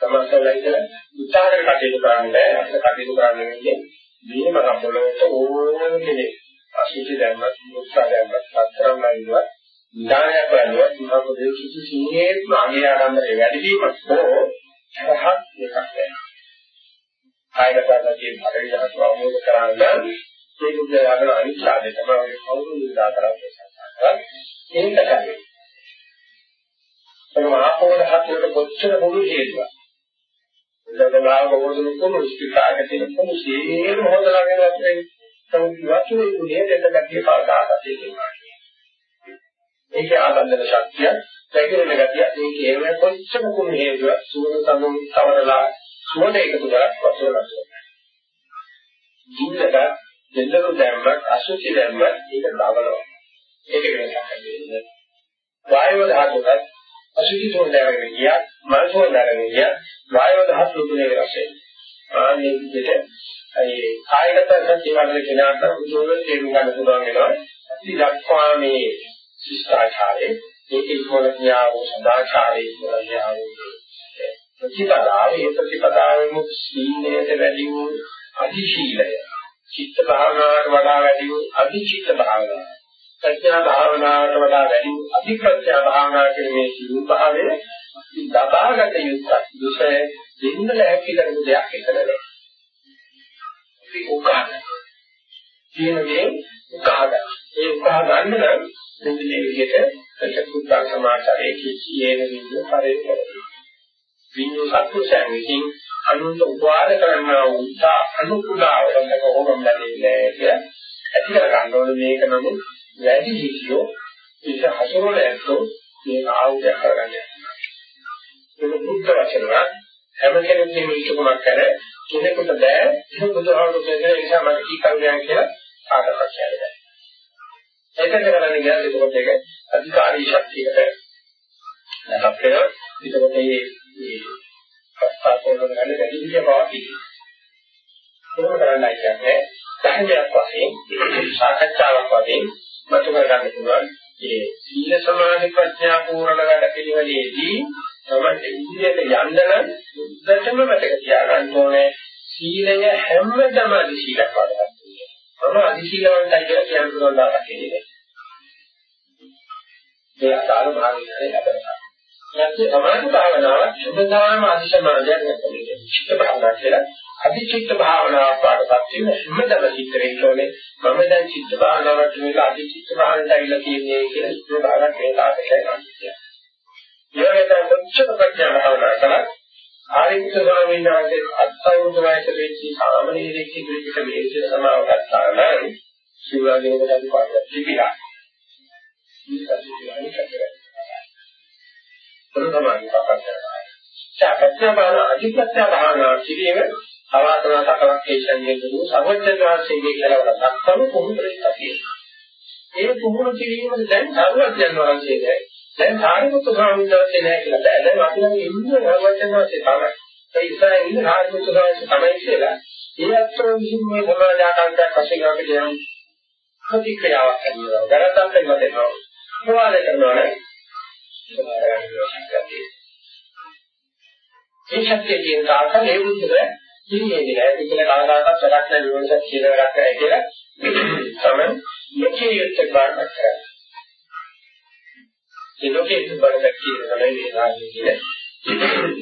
සමස්තවලයි කියලා උත්සාහකට කටයුතු කරන්නේ අපිට කටයුතු කරන්නේ මේ මම පොළොවට ඕන කෙනෙක් අසුචි දැම්මත් මුත්‍රා දැම්මත් සතරම් නැවිවත් ඥානයක් වලුවත් මම පොදේ කිසි සිංහේත්ම අගේ ආරම්භයේ වැඩි වීමක් හෝ රහත් එකක් වෙනවා. කායගතවදී පරිවිදහස අවබෝධ කරගන්න මේ බුද්ධ ආගම අනිත්‍යය තමයි කවුරු නිදා කරන්නේ සංසාරය. ඒක තමයි. ඒක ආපෝද හතරට කොච්චර මුළු හේතුවක්. දදලා වගොදුණු කොමු ස්පිකාරක තියෙන කොමු සියලු හොදලා වෙනවා කියන්නේ සමුදි වචනේ උනේ දෙක ගැටිය පාදාගත තියෙනවා. ඒකේ ආබන්ධන ශක්තිය, පැකිලෙන ගතිය, ඒකේ එන කොච්චර කුණු හේතුව සූර සමුන් තවරලා සුවඳ එකතු කරක් වශයෙන් ලක්ෂණයි. ජීවිතක දෙන්නු දැම්මත් අසුචි දැම්මත් ඒක දවලනවා. ඒක වෙනසක් නැහැ. වායව ධාතුවත් අසුචි තෝරගෙන ගියා, මල් තෝරගෙන ගියා, වායව ධාතු තුනේ රසය. ආන්නේ විදිහට ඒ කායගත සත්‍යවල කෙනාට උදේට තේරුම් ගන්න පුළුවන් වෙනවා. අපි දක්වා මේ ශිෂ්ටාචාරයේ ඒකේ ඉක්මනතියාව සදාචාරයේ ඉක්මනතියාව ප්‍රතිපදාව ඒ ප්‍රතිපදාවෙම සීලයට වැඩි වූ අධිශීලය. චිත්ත භාවනාවට වඩා වැඩි වූ අධිචිත්ත භාවනාව ප්‍රඥා භාවනාවට වඩා වැඩි වූ අධිප්‍රඥා භාවනාව කියන මේ සිව් භාවයේ දබාගත යුක්ත දුසේ දෙන්න ලැහැත්ති කරන දෙයක් එතන නැහැ. ඒක උකාග. කියන දේ උකාග. ඒ උකාග ගන්න නම් මෙන්න මේ විදිහට සත්‍යකුත්තා සමාචාරයේ කියන විදිහ පරිපූර්ණ. විඤ්ඤු සත්‍යයන් විසින් අනුන්ට උපවාද කරනවා උත්සාහ අනුකුලාවකට කොහොමද ලැබෙන්නේ කියලා ඇති කර ගන්න ඕනේ මේක නමුත් වැඩි හිතියෝ ඒක හසුරවල ඇත්තෝ මේ ආයුධ කරගන්න. ඒක බුද්ධ වචනයක් හැම කෙනෙක්ගේම ඉක්මනක් කර කෙනෙකුට බෑ ඒක බුදුහාමුදුරුවෝ කියන නිසා මම කී කරුණයක් කියලා ආකාරයක් කියනවා. ඒක කරන්නේ කියන්නේ ඒකත් ඒක අධිකාරී ශක්තියකට නැත්නම් වෙනවා. ඒකත් මේ ප්‍රස්තාවන ගන්න වැඩි විදිය පවතින. ඒක කරන්නයි කියන්නේ ධර්මයක් වශයෙන් සාකච්ඡාවක් වශයෙන් මතු කර ගන්න පුළුවන්. ඒ සීල සමාධි ප්‍රඥා පූර්ණ වැඩ පිළිවෙලේදී තමයි ඉන්දියට යන්න නම් උද්දටම මතක තියාගන්න ඕනේ සීලය හැමදම අධිශීලයක් වඩගන්න. මම අධිශීලවන්තයි කියලා කියන දුරලා දකින්නේ. ඒ අසාර භාවනාවේ ලැබෙනවා. නැත්නම් සමාධි භාවනාව සුබදාම අධිශමාදයක් නැත්නම් චිත්ත භාවනාව කියලා අධිචිත්ත භාවනාවක් පාඩපත් වෙන හැමදම චිත්ත වෙන්නේ මම දැන් චිත්ත භාවනාවට මේක අධිචිත්ත භාවනාවට ඇවිල්ලා තියෙන්නේ කියලා ඉස්තර භාවනාවක් මේ තාක්ෂණය කරනවා. ඊළඟට කොච්චර ප්‍රඥා භාවනා කළත් ආරියුත් ස්වාමීන් වහන්සේ අත්සවුරුදු වයසට වෙච්ච සාමණේරයෙක් ඉදිරියට මේ විදිහට සමාව ගත්තා නම් සිවුරගෙන අපි පාඩම් තිබිලා. ප්‍රථමයි කතා කරනවා. චක්කත්‍ය බාන අධිපත්‍ය භාවනා කිරීම අවාතන සකලක්ෂේෂණයේ දුරු සර්වඥ වාසයේ කියලා දක්වන පුහුණු ප්‍රතිපදිය. ඒ පුහුණු කිරීම දැන් සර්වඥ වාසයේ දැන් සාරිපුත්තු ස්වාමීන් වහන්සේ නැහැ කියලා බෑ. දැන් අපි නම් ඉන්නේ භගවතුන් වහන්සේ තමයි. ඒ ඉස්සරහින් ඉන්න සාරිපුත්තු ස්වාමීන් තමයි කියලා. ඒ අත්තරන් විසින් මේ සමාජාකාරයක් වශයෙන් අපිට යන ප්‍රතික්‍රියාවක් කරනවා. වැරද්දක් වෙනවා දෙනවා. මොනවාද කරනවා නේ? ඒ ශක්තිය කියන තාක මේ බුද්ධව ඉන්නේ නෑ. ඒක කවදාකවත් වැඩක් නෑ විවෘත කියලා වැඩක් නෑ කියලා. තමයි මෙකේ යුක්ත ගන්න කරන්නේ. ඒ ලෝකයේ බඩක් කියන තමයි මේ රාජ්‍ය කියන්නේ.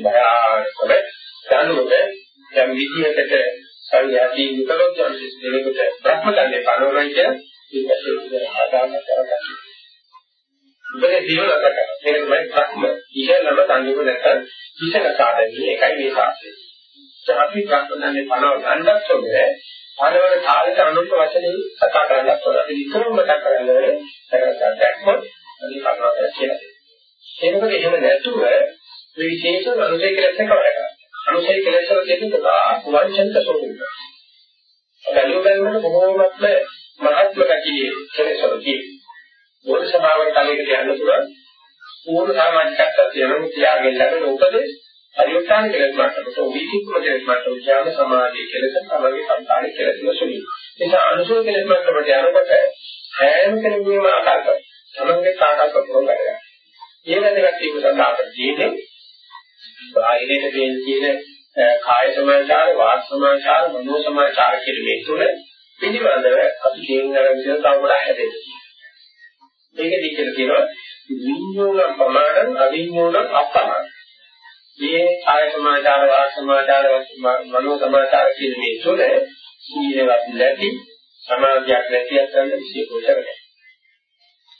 භයානකව දැනුම යම් විදියකට සංඝයාදී විතරක් යන්නේ දෙලෙකට බ්‍රහ්මචර්යය පනවනවා කියන ඒකේ ආදාන කරගන්න. ඉතින් ජීවනකට ඒක තමයි බ්‍රහ්ම ඉහළම තනියම නැත්නම් ඉහළ සාධනීය එකයි මේ සාස්ත්‍රය. දැන් අපි බ්‍රහ්මචර්යය පනව ගන්නත් ඕනේ පනවන කාලේට අනුන්ට වචනේ කතා කරන්නත් ඕනේ. අපි විතරම මතක් කරන්නේ කරගන්න දැක්කොත් අනිත් කරුණක් කියලා. ඒකද එහෙම නැතුව මේ විශේෂ අනුසය කෙලෙස් එක වැඩ කරනවා. අනුසය කෙලෙස් වල තියෙන ගොඩාක් වංචනික ස්වභාවය. බැලුව බැලමට බොහෝමත්ම මහත්ම කතියේ කෙලෙස් වල තියෙන. මොන සමාවට කලයකට යන්න පුළුවන්. ඕන සමාජිකත්වයක් තියෙනවා තියාගෙන ලැබෙන උපදේශ අයෝත්‍යාන කෙලෙස් මට්ටමට වීතික්ම කෙලෙස් මට්ටමට ඥාන සමාධිය කෙලෙස් තමයි සංකාරික කෙලෙස් වශයෙන්. ඒ නිසා අනුසය කෙලෙස් මට්ටමට යනකොට හැම කෙනෙකුම ආකාර කරනවා. තමන්ගේ කාටවත් ප්‍රොග්‍රෑම් කරගන්න. ඒ වැදගත් වීම සඳහා අපිට තියෙන්නේ බාහිරට දෙන තියෙන කාය සමාචාර, වාක් සමාචාර, මනෝ සමාචාර කියන මේ තුන පිළිබඳව අපි කියන දරන තව ගොඩක් හැදෙන්නේ. මේකදී කියලා කියනවා විඤ්ඤාණ ප්‍රමාණ අවිඤ්ඤාණ අප්‍රමාණ. මේ කාය සමාචාර, වාක් සමාචාර, මනෝ සමාචාර කියන මේ තුන සීලවත් නැති සමාධියක් නැති අතර විශේෂ කොට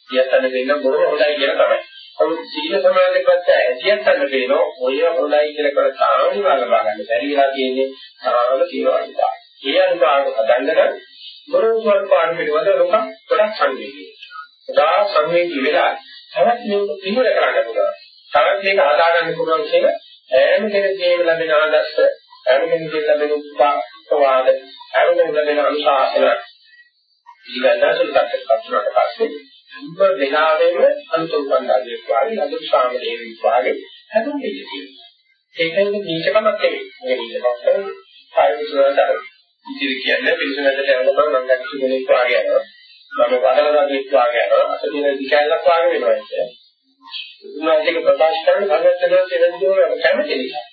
වෙනවා. කියතන දෙන්න බොහොම හොඳයි කියන තමයි. නමුත් සීල සමාධිපත්‍ය ඇතියත් අන්න පේනවා ඔය හොඳයි කියලා කර සාමාන්‍ය ලබා ගන්න බැරි වෙලා තියෙන්නේ සාමාන්‍ය කියලා අනිතා. ඒ අනුපාඩු හදන්න බොරොසුවක් පාඩු පිළිබඳ ලොකක් ගොඩක් සංවේදී. උදා සංවේදී වෙලා තවත් මේක පිළිවෙල කරන්න පුළුවන්. තවත් මේක හදා ගන්න පුළුවන් කියන ඈම කෙනෙක්ගේම ලැබෙන ආදර්ශ, ඈම කෙනෙක්ගේ ලැබෙන උපවාද, ඈම කෙනෙක්ගේ ලැබෙන අනුශාසන ඊළඟට සුල්පත් කරලා පස්සේ සම්බ වෙනාවෙම අනුතුම් පණ්ඩාරියෙක් වාගේ අදුක් සාමදේවියෙක් වාගේ හැදුනේ කියලා. ඒකෙන් නීචකමක් නෙවෙයි. මේ නීචකමක් කරන්නේ ආයෙ විශ්වාසතර ඉතිරි කියන්නේ පිළිසෙන්නට යනකොට මම දැක්ක කෙනෙක් වාගේ යනවා. මම වදලනගෙක් වාගේ යනවා. අතදින දිකැලක් වාගේ වෙනවා කියන්නේ. උනාසික ප්‍රකාශ කරන සංගතන තෙරෙන්නේ කැමති නිසා.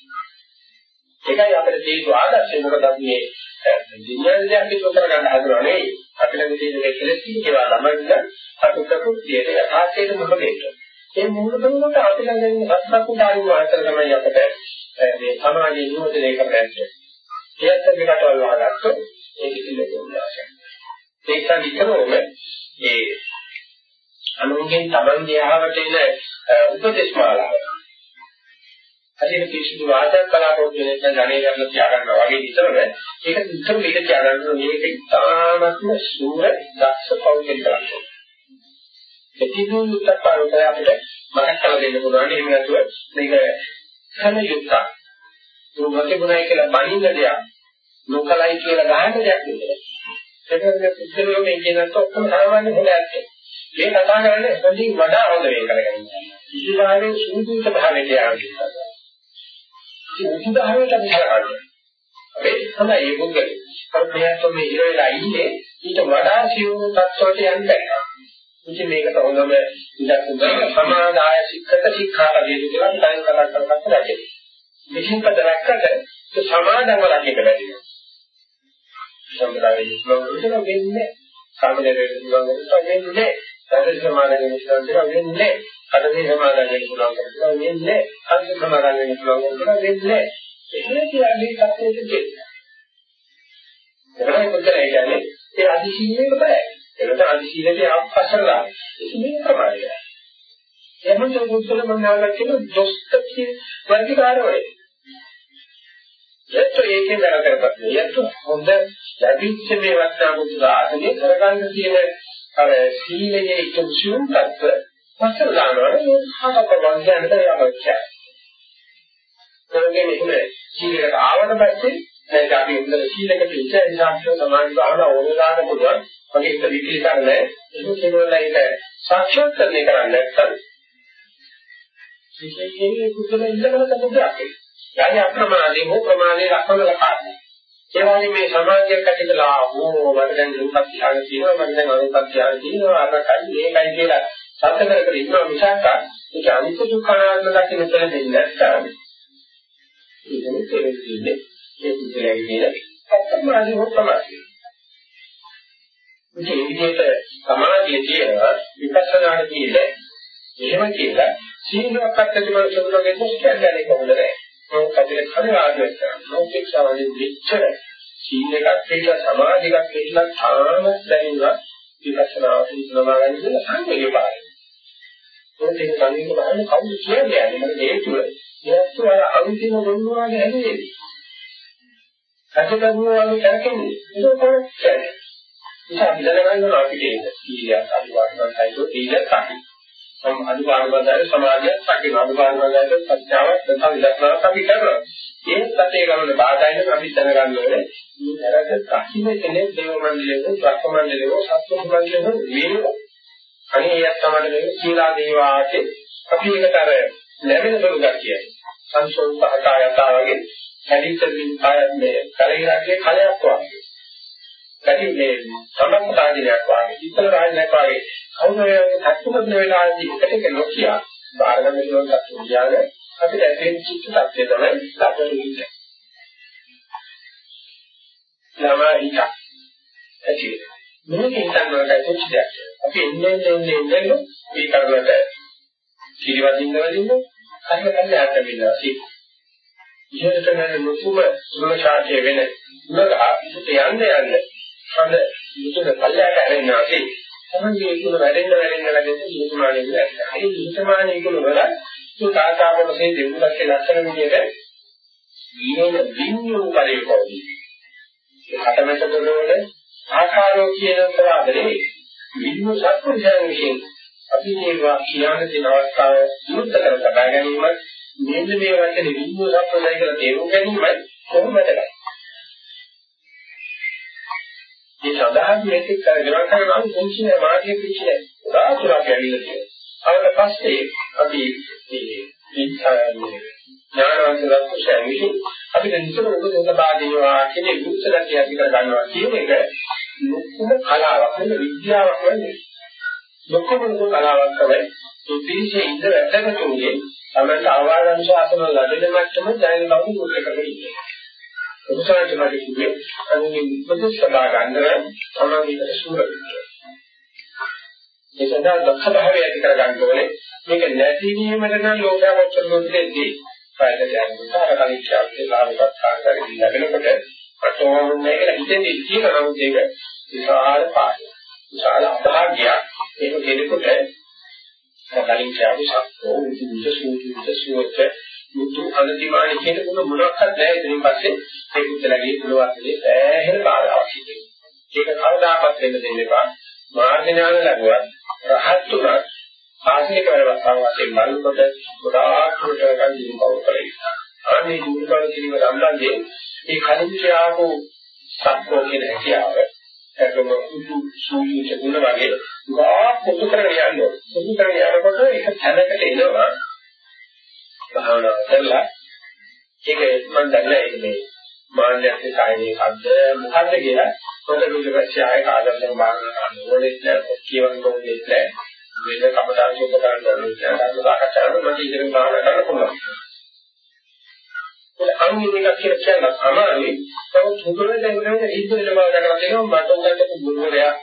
ඒකයි අපිට තියෙන ආදර්ශය මොකද අපි මේ විඥානයක් පිටු කරගන්න හදනව නෙවෙයි. අපිට තියෙන මේ කෙලෙස් කියනවා ළමයින්ට අතුකකුත්තියට යථාර්ථයට මොකද ඒ මූලිකවම අපි ළඟ ඉන්න සත්‍යකුඩාරින් වාතර තමයි අපිට මේ සමාජයේ නියෝජනය කරන්නේ. ඒත් මේකටවල් වහගත්තොත් ඒක පිළිගන්නවා. ඒක නිතරම ඒ අනුන්ගෙන් Taman දිහාවට එන උපදේශ මාලාව. හරියට පිසුදු වාදයක් කලාපොත් වෙන එක ගණේ කරලා තියාගන්නවා වගේ නිතරම ඒක නිතරම මේක තියාගන්න මේක ඉතාමත්ම සූර දක්ෂ පෞද්ගලික කරන්නේ. ප්‍රතිනෝ යුක්ත පාරට අපිට මතක් කරලා දෙන්න පුළුවන්. එහෙම නැතුව මේක සම යුක්ත. දුමතේ ගුණයි කියලා බණින්න දෙයක්. නොකලයි කියලා ගහන්න දෙයක් නෙවෙයි. ඒකෙන් පුදුලියෝ මේ කියනත් ඔක්කොම සාමාන්‍ය හොඳක්. මේ කතා කරන්නේ හොඳින් වඩා හොඳ වේ කරගන්න. ඉතිවාගේ සූදුත භාවයට යනවා. ඉතින් උදාහරණයක් අපි කරගන්න. අපේ තමයි මේ පුද්ගලයා. අපිට මේ ඉර වෙලා ඉන්නේ ඊට වඩා සියුම් තත්ත්වයට යන්න බැහැ. ඉතින් මේකට හොඳම ඉඳක් උදේ සමාදාය සික්කත සික්ඛාපදේ කියලා ඉතින් කතා කරකට රැකේ. විශේෂ දැක්කට ඒ සමාදන්ව රැකෙන්න බැරි වෙනවා. සම්ප්‍රදායේ ඉස්ලාම වෙන්නේ සාමාන්‍ය වෙන්නේ වෙන්නේ සාධි සමාදන් වෙන්නේ වෙන්නේ අදදී සමාදන් වෙන්නේ වෙන්නේ අන්ත සමාදන් වෙන්නේ වෙන්නේ එහෙම කියන්නේ කප්පේට දෙන්නේ. ඒකයි මුදල කියන්නේ ඒ අදිශීලයේ බෑ. එනත අදිශීලයේ ආපස්සලා මේ ප්‍රමාණය. එමන්ත මුත්තල මනාවක් කියන දොස්තකී වර්ගීකාරවල. යැත්තු ඒකේ වැරදකට යැත්තු හොඳ ලැබිච්ච මේ වස්නා බුදු ආධනේ කරගන්න තියෙන අර සීලයේ ඉක්ෂුම් තත්ත්ව පස්සට දානවා මේ හතක වංශයන්ට අවශ්‍යයි. ඒකෙන් ඉන්නේ සීලයට ආවට පස්සේ දැන් අපි උන්දර සීලක පිළිච්ච නිසා සමාධි භාවනා ඕනලාට පුළුවන්. මගේ එක විකීකරණ ඒක කෙනෙකුලා ඒක සාක්ෂාත් කරන්නේ කරන්නේ නැත්නම් විශේෂයෙන් කුසල ඉල්ලගෙන තබුදක්. යයි අප්‍රමාදී හෝ ප්‍රමාණේ රක්වල කාරණේ. ඒ වගේ මේ සමාජයක් ඇතිකලා ඕ මට දැන් දුක්ඛ ධ්‍යාන තියෙනවා මට දැන් අනුපත් ධ්‍යාන තියෙනවා අරකයි මේකයි කියලා සත්‍ය කර කර ඉන්නවා මිසක් ඒක අනිත්‍ය දුක්ඛ අනාත්ම දකින්න දෙන්නේ නැත්නම් ඒක තේරෙන්නේ ඒ විදිහේ කියන අප්‍රමාදී හෝ ප්‍රමාදී මේ විදිහට සමාධිය තියෙනවා විපස්සනාට කියන්නේ එහෙම කියලා සීලයක් අත්දැකීම සම්බන්ධයෙන් මොකක්ද කියන්නේ කොහොමද නැහැ. මොකද කඩේ ආදිස්ත නෝපේක්ෂාවෙන් විච්ඡර සීලයකට පිටලා සමාධියකට පිටලා තාමත් දැනෙනවා විපස්සනාවට ඉස්සරහා ගන්න කියලා සංකේය පාරයි. ඒක දෙක සංකේත බලන්න කවුද කියන්නේ මොකද හේතුව? ඒත් අර අන්තිම ගොනුවාගේ හැදෙන්නේ. සැකදන්නවා වගේ කරකෙන්නේ. ඒක තමයි. ඒක අපි දැනගන්න අපිට ඒක. සීලයක් අනිවාර්යයෙන්ම සයිදෝ සීලයක් අපි. සම අනිවාර්යයෙන්ම සමාධියක් අපි අනිවාර්යයෙන්ම සත්‍යාවක් නැත්නම් විදර්ශනාවක් අපි කරනවා. ඒත් අපේ ගමන බාධායින අපි දැනගන්න ඕනේ. මේ තරක කහින කෙනෙක් දේව මණ්ඩලයේ ප්‍රඥා මණ්ඩලයේ සත්ව මණ්ඩලයේ වේරෝ. අනේ එයත් තමයි මේ සීලා දේවාගේ අපි එකට අර ලැබෙන සුළු ගැතිය. සංසෝපහකා යතාවගේ හැදිතමින් ආයන්නේ කලිරගේ කලයක් වගේ. කටි මේ සම්බන්ධතාවයක් වගේ ඉතල රාජ්‍යයක් වගේ කවුරුහරි අත්පුරුෂ වෙලාදී එකට නොකිය බාරගන්න පුළුවන් කතුලියාගේ අපිට ඇතිවෙන චිත්ත tattve තමයි ලබන ඉන්නේ. ළමයි ඇති මේක හිතන්නට ඇතුළත් දෙයක්. අපි එන්නේ එන්නේ එන්නේ මේ කරලට කිරිවදින්න වදින්න හරියට හරියට හදමිනවා සී. ඉහළට යන මුතුම සුලශාකයේ වෙන උලක අපිට යන්න යන්න හඳ මුතුම පල්ලයට හැරෙනවා සී. තමයි ඒක වැඩෙන්න වැඩෙන්න වැඩෙන්න මුතුමානේ ඉන්නේ. ඒ මුතුමානේ ඉක්ුණ වල මේ කාකාපොතේ දෙවුලක් ලක්ෂණ විදිහට ඊනෝන විඤ්ඤෝ පරිපෝධි. හටමැට දොරවල ආකාරෝ කියන තරදරේ විඤ්ඤෝ සත්පුරුෂයන් විසින් අපි මේවා කියන දින අවස්ථාව විරුද්ධ කර තබා ගැනීම මෙන්න මේ වචනේ විඤ්ඤෝ සත්පුරුෂය කියලා තේරුම් ගැනීමයි කොහොමද කරන්නේ. මේ සඳහන් මේක කරගෙන කරනවා මොන්සිනේ මාගේ පිටිනේ උදාතුරක් ඇවිල්ලා තියෙනවා. අවල පස්සේ අපි මේ ඥානවන්ත ලක්ෂණ විසින් අපිට නිතර උපදෙස් ලබා දෙනවා කියන විචලකයක් ඇති කර ගන්නවා කියන එක ලොකුම කලාවක් නෙවෙයි විද්‍යාවක් නෙවෙයි ලොකුම කලාවක් තමයි මේ පිළිසේ ඉඳ වැටෙනතුනේ තමයි ආවාදන් ශාසන ලැබෙන මට්ටම දැනගන්න උත්සාහ කරන්නේ. උපසාරට මට කිව්වේ අනිත් උපදෙස් ලබා ගන්න තමයි මේකට සූර වෙන්නේ. ඒ සඳහා දක්ෂ භාවය ඇති කර ගන්න ඕනේ. මේක නැතිවීමකට නම් ලෝකයා කොච්චර දුරදෙන්නේ කායයට යනකොට අර කලින් ක්ෂාප්තේ ලාභවත් කාර්යයෙන් ලැබෙනකොට අතෝන්නේ කියලා හිතෙන්නේ කියන නමුත් ඒක විශාල පාඩයක්. විශාල අභාග්‍යයක්. ඒක කෙනෙකුට කලින් ක්ෂාප්තේ සක්කෝ විදුෂ සූත්‍ර සූත්‍ර මුතු අනතිමානි කියන මොන මොනක්වත් නැහැ ඉතින් පස්සේ ඒ පුතලගේ පුරවන්නේ සෑහෙන බාධාවක් සිදුවේ. ඒක කවදාකවත් වෙන්න දෙන්න එපා. මාර්ග ඥාන ලැබුවත් රහත් තුනක් ආශික කරවස්තාව වශයෙන් බලනකොට ගොඩාක් දුරට ගන්න දිනු බව කරේ. අනේ දිනු බව කියන සම්බන්ධයෙන් මේ කලින් කියාපු සත්‍යෝ කියන හැකියාව ඒකම උතු සූවිච ගුණ වගේ ගා පොදු කරගෙන යනවා. පොදු කරගෙන යනකොට ඒක තැනකට එනවා. භාවනා කරලා ඒක මම දන්නේ මේ මාන්නයක් කායයේ කද්ද මොකද්ද කියලා පොත දුරපස්සේ ආයෙ කාදම්ම භාවනා කරන්න ඕනේ නැහැ. කියවන්න ඕනේ නැහැ. වෙන කමතාන් සුද්ධ කරන්න ඕනේ කියලා සාකච්ඡා කරනකොට මට ඉතින් භාවනා කරන්න පුළුවන්. ඒක අනිත් එකක් කියලා කියන්න අමාරුයි. නමුත් මුදුනේ දැනගෙන ඉස්සෙල්ල බව දැනගන්න තියෙනවා මට උගන්ට බුදුරයා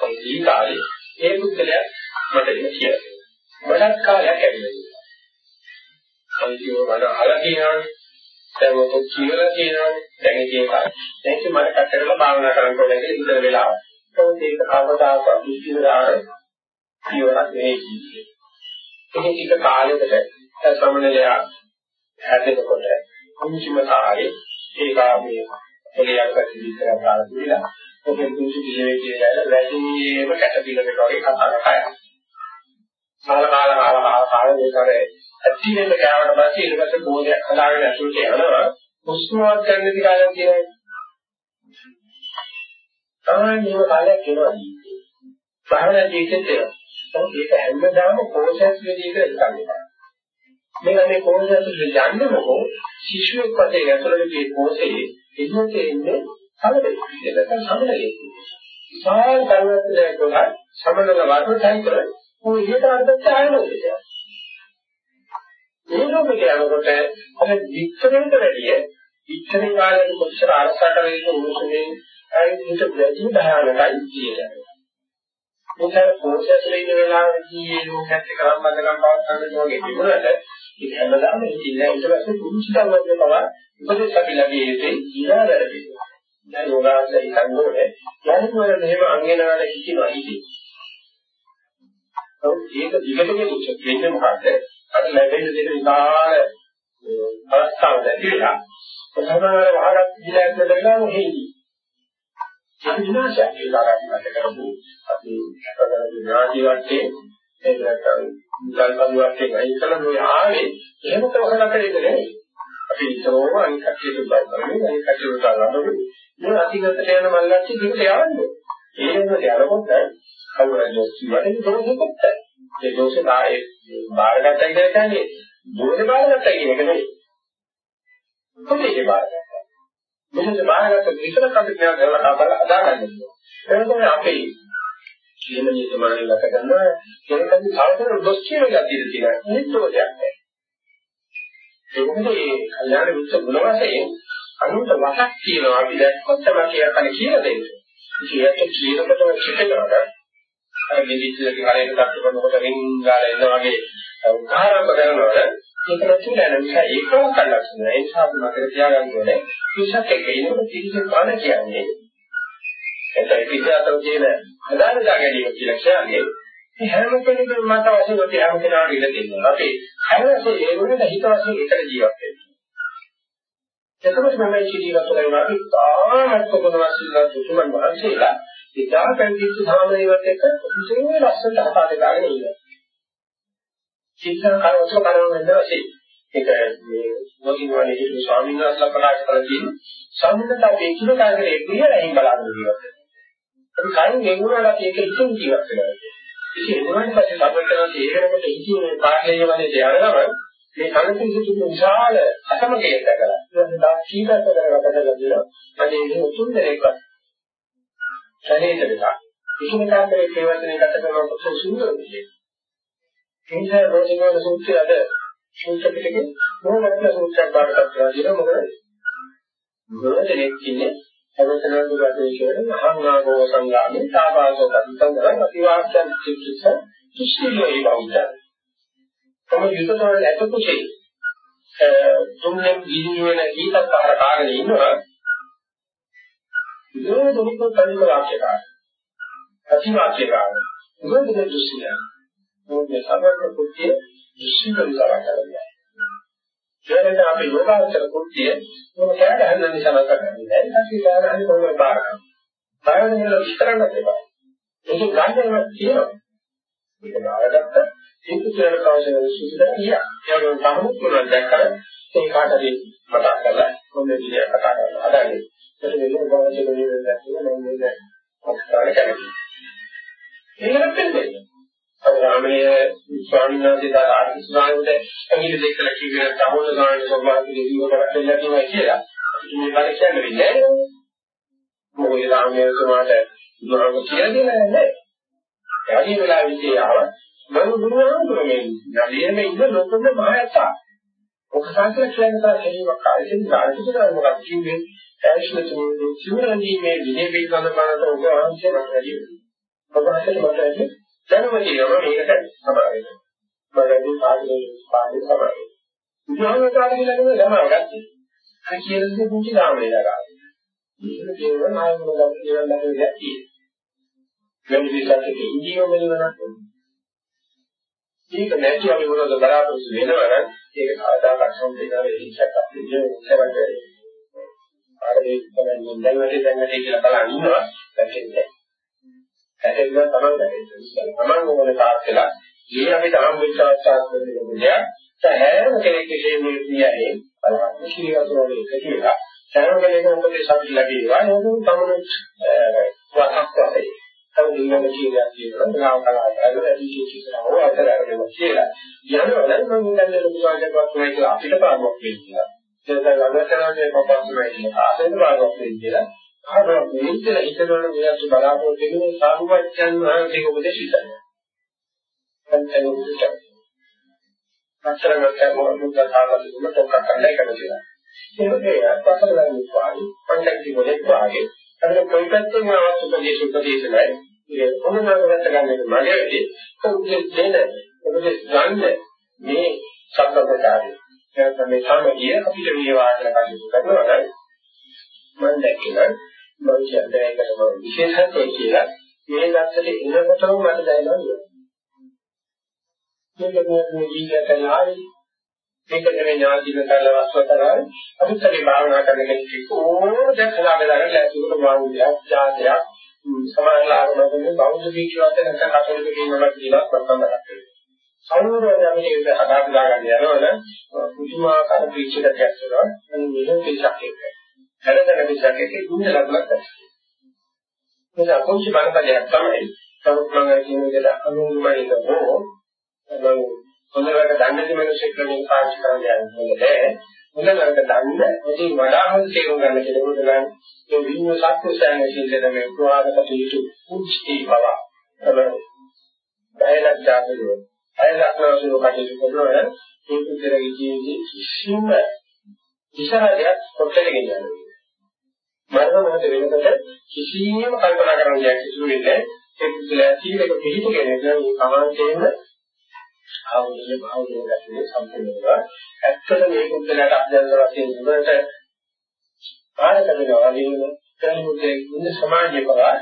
ඒ කාලේ ඒ බුද්ධලයා මට කියලා. මටත් කාලයක් ඇවිල්ලා. අන්තිම මම අහලා කියනවා දැන් ඔක කියලා කියනවා දැන් ඉතින් ඒක මට කටකරලා භාවනා කරන්න ඕනේ කියලා ඉඳලා වෙලාව. ඒක කවදාකවත් විශ්ිරාර පියවරක් නෙවෙයි කියන්නේ. ඒක ටික කාලයකට සමනලයා හැදෙනකොට කුංචිම කාලේ ඒක මේ පොලියක් පිළිතර ගන්න දීලා ඔකෙන් කුංචි පිළිවෙල කියලා වැඩිම කැටපිලකට වගේ කතා කරා. කාල කාල කාල කාල කාල මේකේ ඇති වෙන ගාවට පස්සේ ඊට පස්සේ බෝධයක් හදාගෙන ඇතුළට යනවා. හුස්මවත් ගන්න දිගාලක් කියනවා. තමයි මේ කාලයක් එනවා. භාවනා ජීවිතේ නමුත් ඒක හැමදාම කෝෂයක් විදිහට ඉස්සන්නේ. මේක මේ කෝෂයක් විදිහට යන්නේ මොකෝ ශිෂ්‍යයෙක් වශයෙන් ඇතුළත මේ කෝෂයේ එන්නට එන්නේ කලබල. ඒක සමනලයේ. සාල් පරිවර්තනය කරලා සමනල වර්ධනය කරලා මොකද ඊට අර්ථය ආයනෝදේ. මේ ලෝකේ යනකොට අර විස්තරෙන්ට වැඩිය විස්තරේ කාලේ කොච්චර අරසට වේක උණුසුමේ අයින්ට වැඩි භයානකයි කියන්නේ. මොකද පෝෂකල ඉන්න වෙලාවේදී මේ ලෝකයක් එක්ක සම්බන්ධකම් පවත්වන්න ඕනේ තිබුණාට ඒක හැමදාම ඉන්නේ ඊට පස්සේ පුංචි කල්පයක් තමයි උපදේශ අපි ලැබී ඉන්නේ ඉනා වැඩි. දැන් යෝගාවචරය හිතන්න ඕනේ. යන්නේ වල මෙහෙම අංගනාවල හිතිනවා ඉතින්. ඒක දිගටම වෙන්නේ මොකද්ද? අර ලැබෙන දෙක විකාර අවස්ථාව දැකලා සමහර වහලක් දිලක් දෙලා මොහෙයි. ඒක විනාශයක් කියලා ගන්නත් කරපු අපි කරගෙන ඥාති වටේ ඒක නැත්නම් මුදල් බඳු වටේ අයින් කළා මේ ආවේ එහෙම තවහලකට ඒක නෙවෙයි. අපි ඉතෝම අනිත් කටියට උදව් කරන්නේ අනිත් කටියට උදව් කරනවා. මේ අතිගතට යන මල්ලච්චි දිහට යවන්නේ. ඒ වෙනකොට යනකොට කවුරුද කිව්වද දෝෂෙකට. ඒ දෝෂේ ආයේ බාරගත්තයි කියන්නේ දෝෂේ බාරගත්තයි කියන එක නෙවෙයි. කොහේද බාරගත්තා? මෙහෙම බාරගත්ත විතර කපි කියන කරලා කපලා අදාගන්න. එතකොට අපේ ජීවනයේ සමානව ලක ගන්නවා කෙනෙක්ගේ සාසන දොස් කියන ගැතිය තියෙනවා. මේ දෝෂයක් නෑ. ඒ මොකද මේ කල්යාණ මිත්‍ර ගුණ වශයෙන් අනුන්ට වහක් කියනවා අපි දැක්කොත් තමයි කියන්න කියලා දෙන්නේ. ඉතින් කියනකොට කිසිතකට අර මෙදිච්චේ හරියට තත්ත්ව කරනකොට රින් ගාලා එන්න වගේ උදාහරණ කරනකොට ඒක නැති නෑ නිසා ඒකම කල්ලාක්ෂණ. ඒ නිසා අපි මතක තියාගන්න ඕනේ විශේෂ එක ඉන්නකොට පිළිසෙ පාන කියන්නේ එතන පිටාතව කියන හදාරදා ගැනීම කියලා කියන්නේ මේ හැම කෙනෙකුම මත වශයෙන් ඔය හැම කෙනාට ඉඳ දෙනවා. අපි හැම වෙලේ ඒ වගේ හිත වශයෙන් එකට ජීවත් වෙනවා. එතකොට මම ජීවිත කරනවා ඉතාමත් කොබනවාසිලා දුතුමන් වහන්සේලා ඉතා පැවිදි සාමණේරත් එක්ක කිසිම ලස්සනට හදා දෙලාගෙන ඉන්නවා. චිත්තන කරවතු කරන වෙනවාසේ ඒක මේ මොකින් වගේ හිටු ස්වාමීන් වහන්සේලා ප්‍රකාශ කළ තියෙන සම්මත අපේ කිල කාර්යයේ පිළිවෙලින් බලන්න ජීවත් වෙනවා. අපි කයින් ගෙවුණාට ඒක ඉතින් ජීවත් වෙනවා. ඉතින් එනවාට පස්සේ සම්මතන තේරෙනකොට ඉතින් පාඩලේ වගේ යනගම මේ කලකිරීම තිබුණු විශාල අසමගයක් දැකලා. ඉතින් දා කීකට කරකට ගියා මගේ මේ තුන් දෙනෙක්වත් ශරීර දෙක කිසිම කාර්යයේ ප්‍රවර්තනය ගත කරන කොට සුන්දර විදිහට. එනිසා රෝධිනවල සූත්‍රය අද සූත්‍ර පිටකේ මොනවද සූත්‍රයක් බාරගත්තා කියලා මොකද මොනදෙනෙක් කියන්නේ අවසනාදු රටේ කියන අහංගාගෝ සංගාමේ සාභාසෝ කන්තංගරං අතිවාක්‍යං චිකිත්ස කිසිලෝ ඉබෞද්ධ තම යුතවල ඇත කුසේ තුන්ෙන් ගිනි වෙන ඊතකාර කාගෙන ඉන්නවා. ඒ දෙනික කලින් වාක්‍යකාර අති වාක්‍යකාර මොකද දුසිය මොකද සමර්ථ කුතිය දුසිය කරලා කරන්නේ ඒකට අපි යෝගාචර කුතිය මොන කෑට හදන නිසා මම කරන්නේ නැහැ ඒක කියලා කොහොමද බාර ගන්න. බාරගෙන ඉන්න විස්තර කරන්න එපා. ඒක ගන්නවත් තියෙනවා. මේක නාවගත්ත ඒක කියන කවශන සුසුදා කියා. ඒක තමයි මොනවද දැක්කම ඒ කාටදී මතක් කරලා මොන්නේ විදිය කතා කරලා හදාගන්න. ඒක වෙන ගානක දෙවියන් දැක්කම මම මේක අස්කාර කරන්නේ. ඒකට දෙන්නේ. රාමයේ ස්වාමීන් වහන්සේ දා ආශිර්වාදයට ඇඟිලි දෙකලා කිව්වේ තමෝල ගානේ සෝභාගේ දෙවියෝ කරක් දෙන්න කියනවා කියලා. මේ බල කියන්නේ නැහැ. මොකද රාමයේ සමාට දුරව කියලා දෙන්නේ නැහැ. යටි වෙලා විශ්ේ ආව මම බුදුහාමුදුරුවෝ මේ නලියෙම ඉන්න ලොකුම මහයතා. ඔක සංකල්ප කියන්නේ තමයි හැමෝම කාලෙකින් කාලෙකින් මොකක්ද කිව්වේ? ඇයිස්ලතුන් සිවරණී මේ විනය පිළිබඳව බලන ඔබ අංශයක් වැඩි වෙනවා. ඔබ හිතේ මට ඇයි දැනුම තියෙනවා මේකට සමාවෙන්න. බලදී කාර්යයේ පාඩේ සමාවෙන්න. බුදුහාමුදුරුවෝ කියලා කියන ළමයි අර කියන දේ පුංචි ලාමේ දරා. මේක කියනවා නායක මොකක්ද කියලා ළඟ දෙයක් තියෙනවා. වෙන විදිහකට ඉන්දියෝ මෙලවනක්. ඒක නැති අපි මොනවද බලාපොරොත්තු වෙනවනම් ඒක ආදාකක් සම්පූර්ණ වෙලිච්චක් අපිට ඉස්සරහට ආරේ තමයි දැන් වැඩි දැන් වැඩි කියලා බලන් ඉන්නවා දැක්කේ. ඇටෙන්න තමයි දැනෙන්නේ. තමන් ඕනේ තාක්කලා මේ අපි තරම් විශ්වාසයක් වෙන්නේ සෑම කෙනෙක්ගේ මේ කියන්නේ බලන්න කීවතරෝනේ එක කියලා. සෑම කෙනෙකුම උපදේශයක් ලැබේවා. ඒක තමයි වහක් වගේ. සමුදිනම කියලා කියනවා නාම කලාවල වැඩි කිසිම අතරගෙන කියලා. යනවනම් මම හිතන්නේ ලොකුවාදයක් වගේ කියලා අපිට පාරක් වෙන්නේ. ඒක ළඟතරගේ පපස්සමයි කියන ආසෙන් පාරක් වෙන්නේ කියලා. ආවම මේකල හිතනවල මෙයාට බලාපොරොත්තු වෙන්නේ සාරුවච්චන් වහන්සේගේ උපදේශ විතරයි. පන්සල උපදේශ. අතරකට මොකද කාලවල තොක්ක කරලා කරලා. ඒ වගේ අපසල ගන්නේ පාඩි පන්සල කිව්වෙත් වාගේ අර කොයි පැත්තෙන් ආවත් උපදේශ උපදේශ නැහැ. ඒ කොහොමද ගන්න මගේ වෙදී උපදේශ දෙන්න උපදේශ ගන්න මේ සම්බන්ධතාවය. එහෙනම් මේ සමගිය අපිට මේ වාදන කටයුතු කරනවා නම් මම දැක්කේ මම කියන්නේ ඒකට මම විශේෂත්වය කියලා. මේ දැක්කේ එනකොටම මට දැනෙනවා මේක මේ ජීවිතය නායි මේක නෙමෙයි ඥාතින කරලා වස්වතරයි අනිත්ගේ භාවනා කරන කෙනෙක් ඕන දැන් හදාගෙන ලැබුණු වාංගයක් ජාතයක් සමාජලාගමනේ බෞද්ධ විශ්වාසය නැත්නම් කතෝලික කියනවා කියලා ප්‍රකම්බරක් සෞරවය මේක හදාගෙන යනවනේ පුදුමාකාර පිළිච්චයක් තියෙනවා මේ පිළිසක් එක හැදෙන පිළිසක් එකේ දුන්න ලකුණක් තමයි මේක අකුංචි බලපෑමක් තමයි. සමුත්‍රාංගය කියන විදිහට අනුමයිද හෝ හොඳට දන්නේ මිනිස්සුෙක් ක්‍රමයෙන් පාවිච්චි කරන්න යන්නේ. හොඳට දන්න ඉතින් වඩා හොඳ තේරුම් ගන්න කෙනෙකුට නම් මේ විඤ්ඤාණ සත්‍යසයන් සිල්ලද මේ ප්‍රවාහකට යුතු කුංචි බව. තමයි බයලක් දාපුවා අයලක්නවසු කටයුතු කරනවා. මේ පුද්ගලගේ ජීවිතයේ කිසිම විසරයක් කොටලගෙන යන්නේ මරණ මොහොත වෙනකොට කිසියම් කල්පනා කරන්න දෙයක් සිදු වෙන්නේ ඒ පුද්ගලයා සීලක පිළිපගෙන මේ කමාන්තේම ආවුනේ භාවනාව ගැටේ සම්පූර්ණව. ඇත්තට මේ පුද්ගලයාට අභ්‍යන්තර වශයෙන් දුරට ආරක වෙනවා. වගේම දැනුමේ ඉන්න සමාජය පවා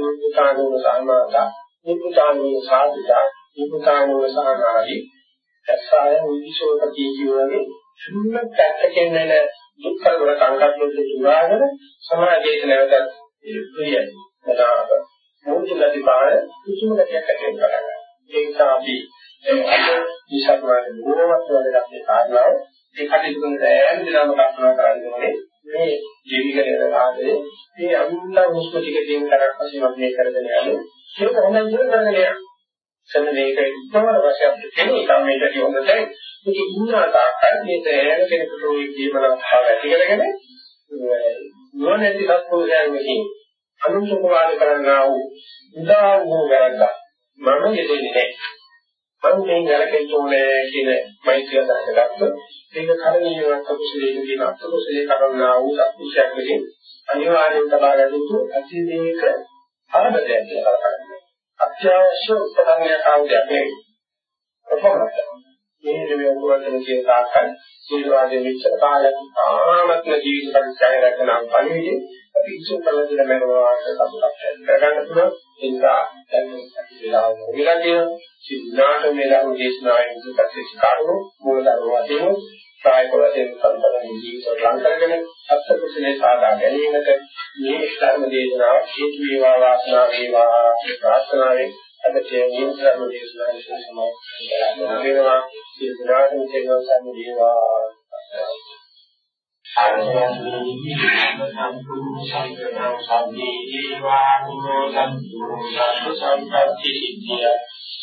විපුතානුව සාමාදා විපුතානුව සාධිතා විපුතානුව සානාදී ඇස්සාය විවිසෝපති කියවගේ සුන්න පැත්තකින් නැන දුක්ඛ වල සංකල්පවල දුරාගෙන සමාජයේ නැවතත් ප්‍රියයි. එදාට මොහොතලදී පාර කිසිම දෙයක් ඇති වෙනවා. ඒ නිසා අපි විසක්වාද බොහොමත් වැදගත් මේ කාරණාව ඒ කටයුතු කරන ඈම දිනම කල්පනා කරන්නේ මේ ජීවිතයේ ආදේ මේ අනුන්ලා හුස්ම ටික දින කරක් වශයෙන් මේ කරගෙන යන්නේ ඒක හොඳයි කියලා කරගෙන යනවා සම මේක ඉක්මවල වශයෙන් දෙන්නේ කම්මේට හොඳ තැයි මේක ඉන්නා තාක්කල් මේ තෑන කෙනෙකුට ওই ජීවනස්ථාව ඇති කරගෙන නොනැති සත්පුරුෂයන් විසින් අනුසුභවාද කරන්නා වූ උදා වූ වැරද්ද මම යෙදෙන්නේ නැහැ. මම මේ ගැලපෙන්න ඕනේ කියන මෛත්‍රිය දැනගත්තොත් මේක කරණීයවත් කුසලයේ කියන අකුසලයේ කරන්නා වූ සත්‍යයක් විසින් අනිවාර්යෙන් තබා ගන්න යුතු අතිදේක ආරම්භයක් කියලා කරන්නේ. අත්‍යවශ්‍ය උපකරණයක් ආවදයක් නෙවෙයි. කොහොමද? මේ දෙවියන් වහන්සේ කියන තාක්කල් සීලවාදයේ විචාර කාලයක් ආමත්ම ජීවිත පරිත්‍යාග කරන පරිවිදි අපි ඉස්සර කළ දෙන මෙලොවට සතුටක් කරගන්න පුළුවන්. ඒ නිසා දැන් අපි වෙලාව මොකද කියන සිද්ධාර්ථ මේ ධර්ම දේශනාවේ ඉදිරිපත් කාරණු මූල ධර්ම වශයෙන් ප්‍රායෝගික වශයෙන් සම්පූර්ණ ජීවිතය ලං කරගෙන අත්කුසලේ සාදා ගැනීමට මේ ධර්ම දේශනාව හේතු වේවා වාසනාව වේවා ප්‍රාර්ථනාවෙන් අද තේමින් ධර්ම දේශනාවේ සමාප්ත වෙනවා සිය පුරාණ තේනෝ සම්දේවා සම්පත්‍ති සිද්ධිය එක්කාකාශයන්හි සම්පතං සම්පතං සත්‍යේ සම්ප සම්පatti සිද්ධියා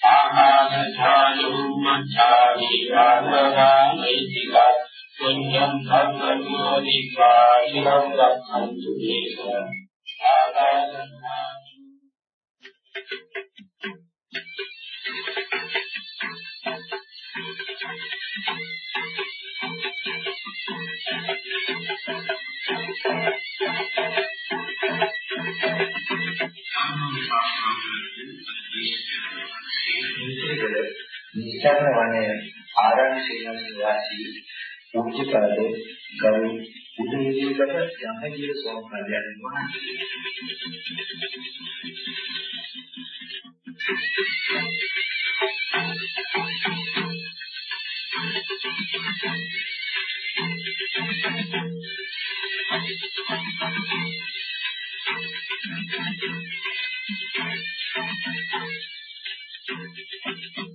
සම්පතං සත්‍යේ සිංහල නිස්සාරණ වනයේ ආරණ්‍ය සේනාවේ නිවාසී පූජ්‍යපද ගරු උදේවිදකට යමගිර සෝමපදයන් වහන්සේ Thank you. Thank you.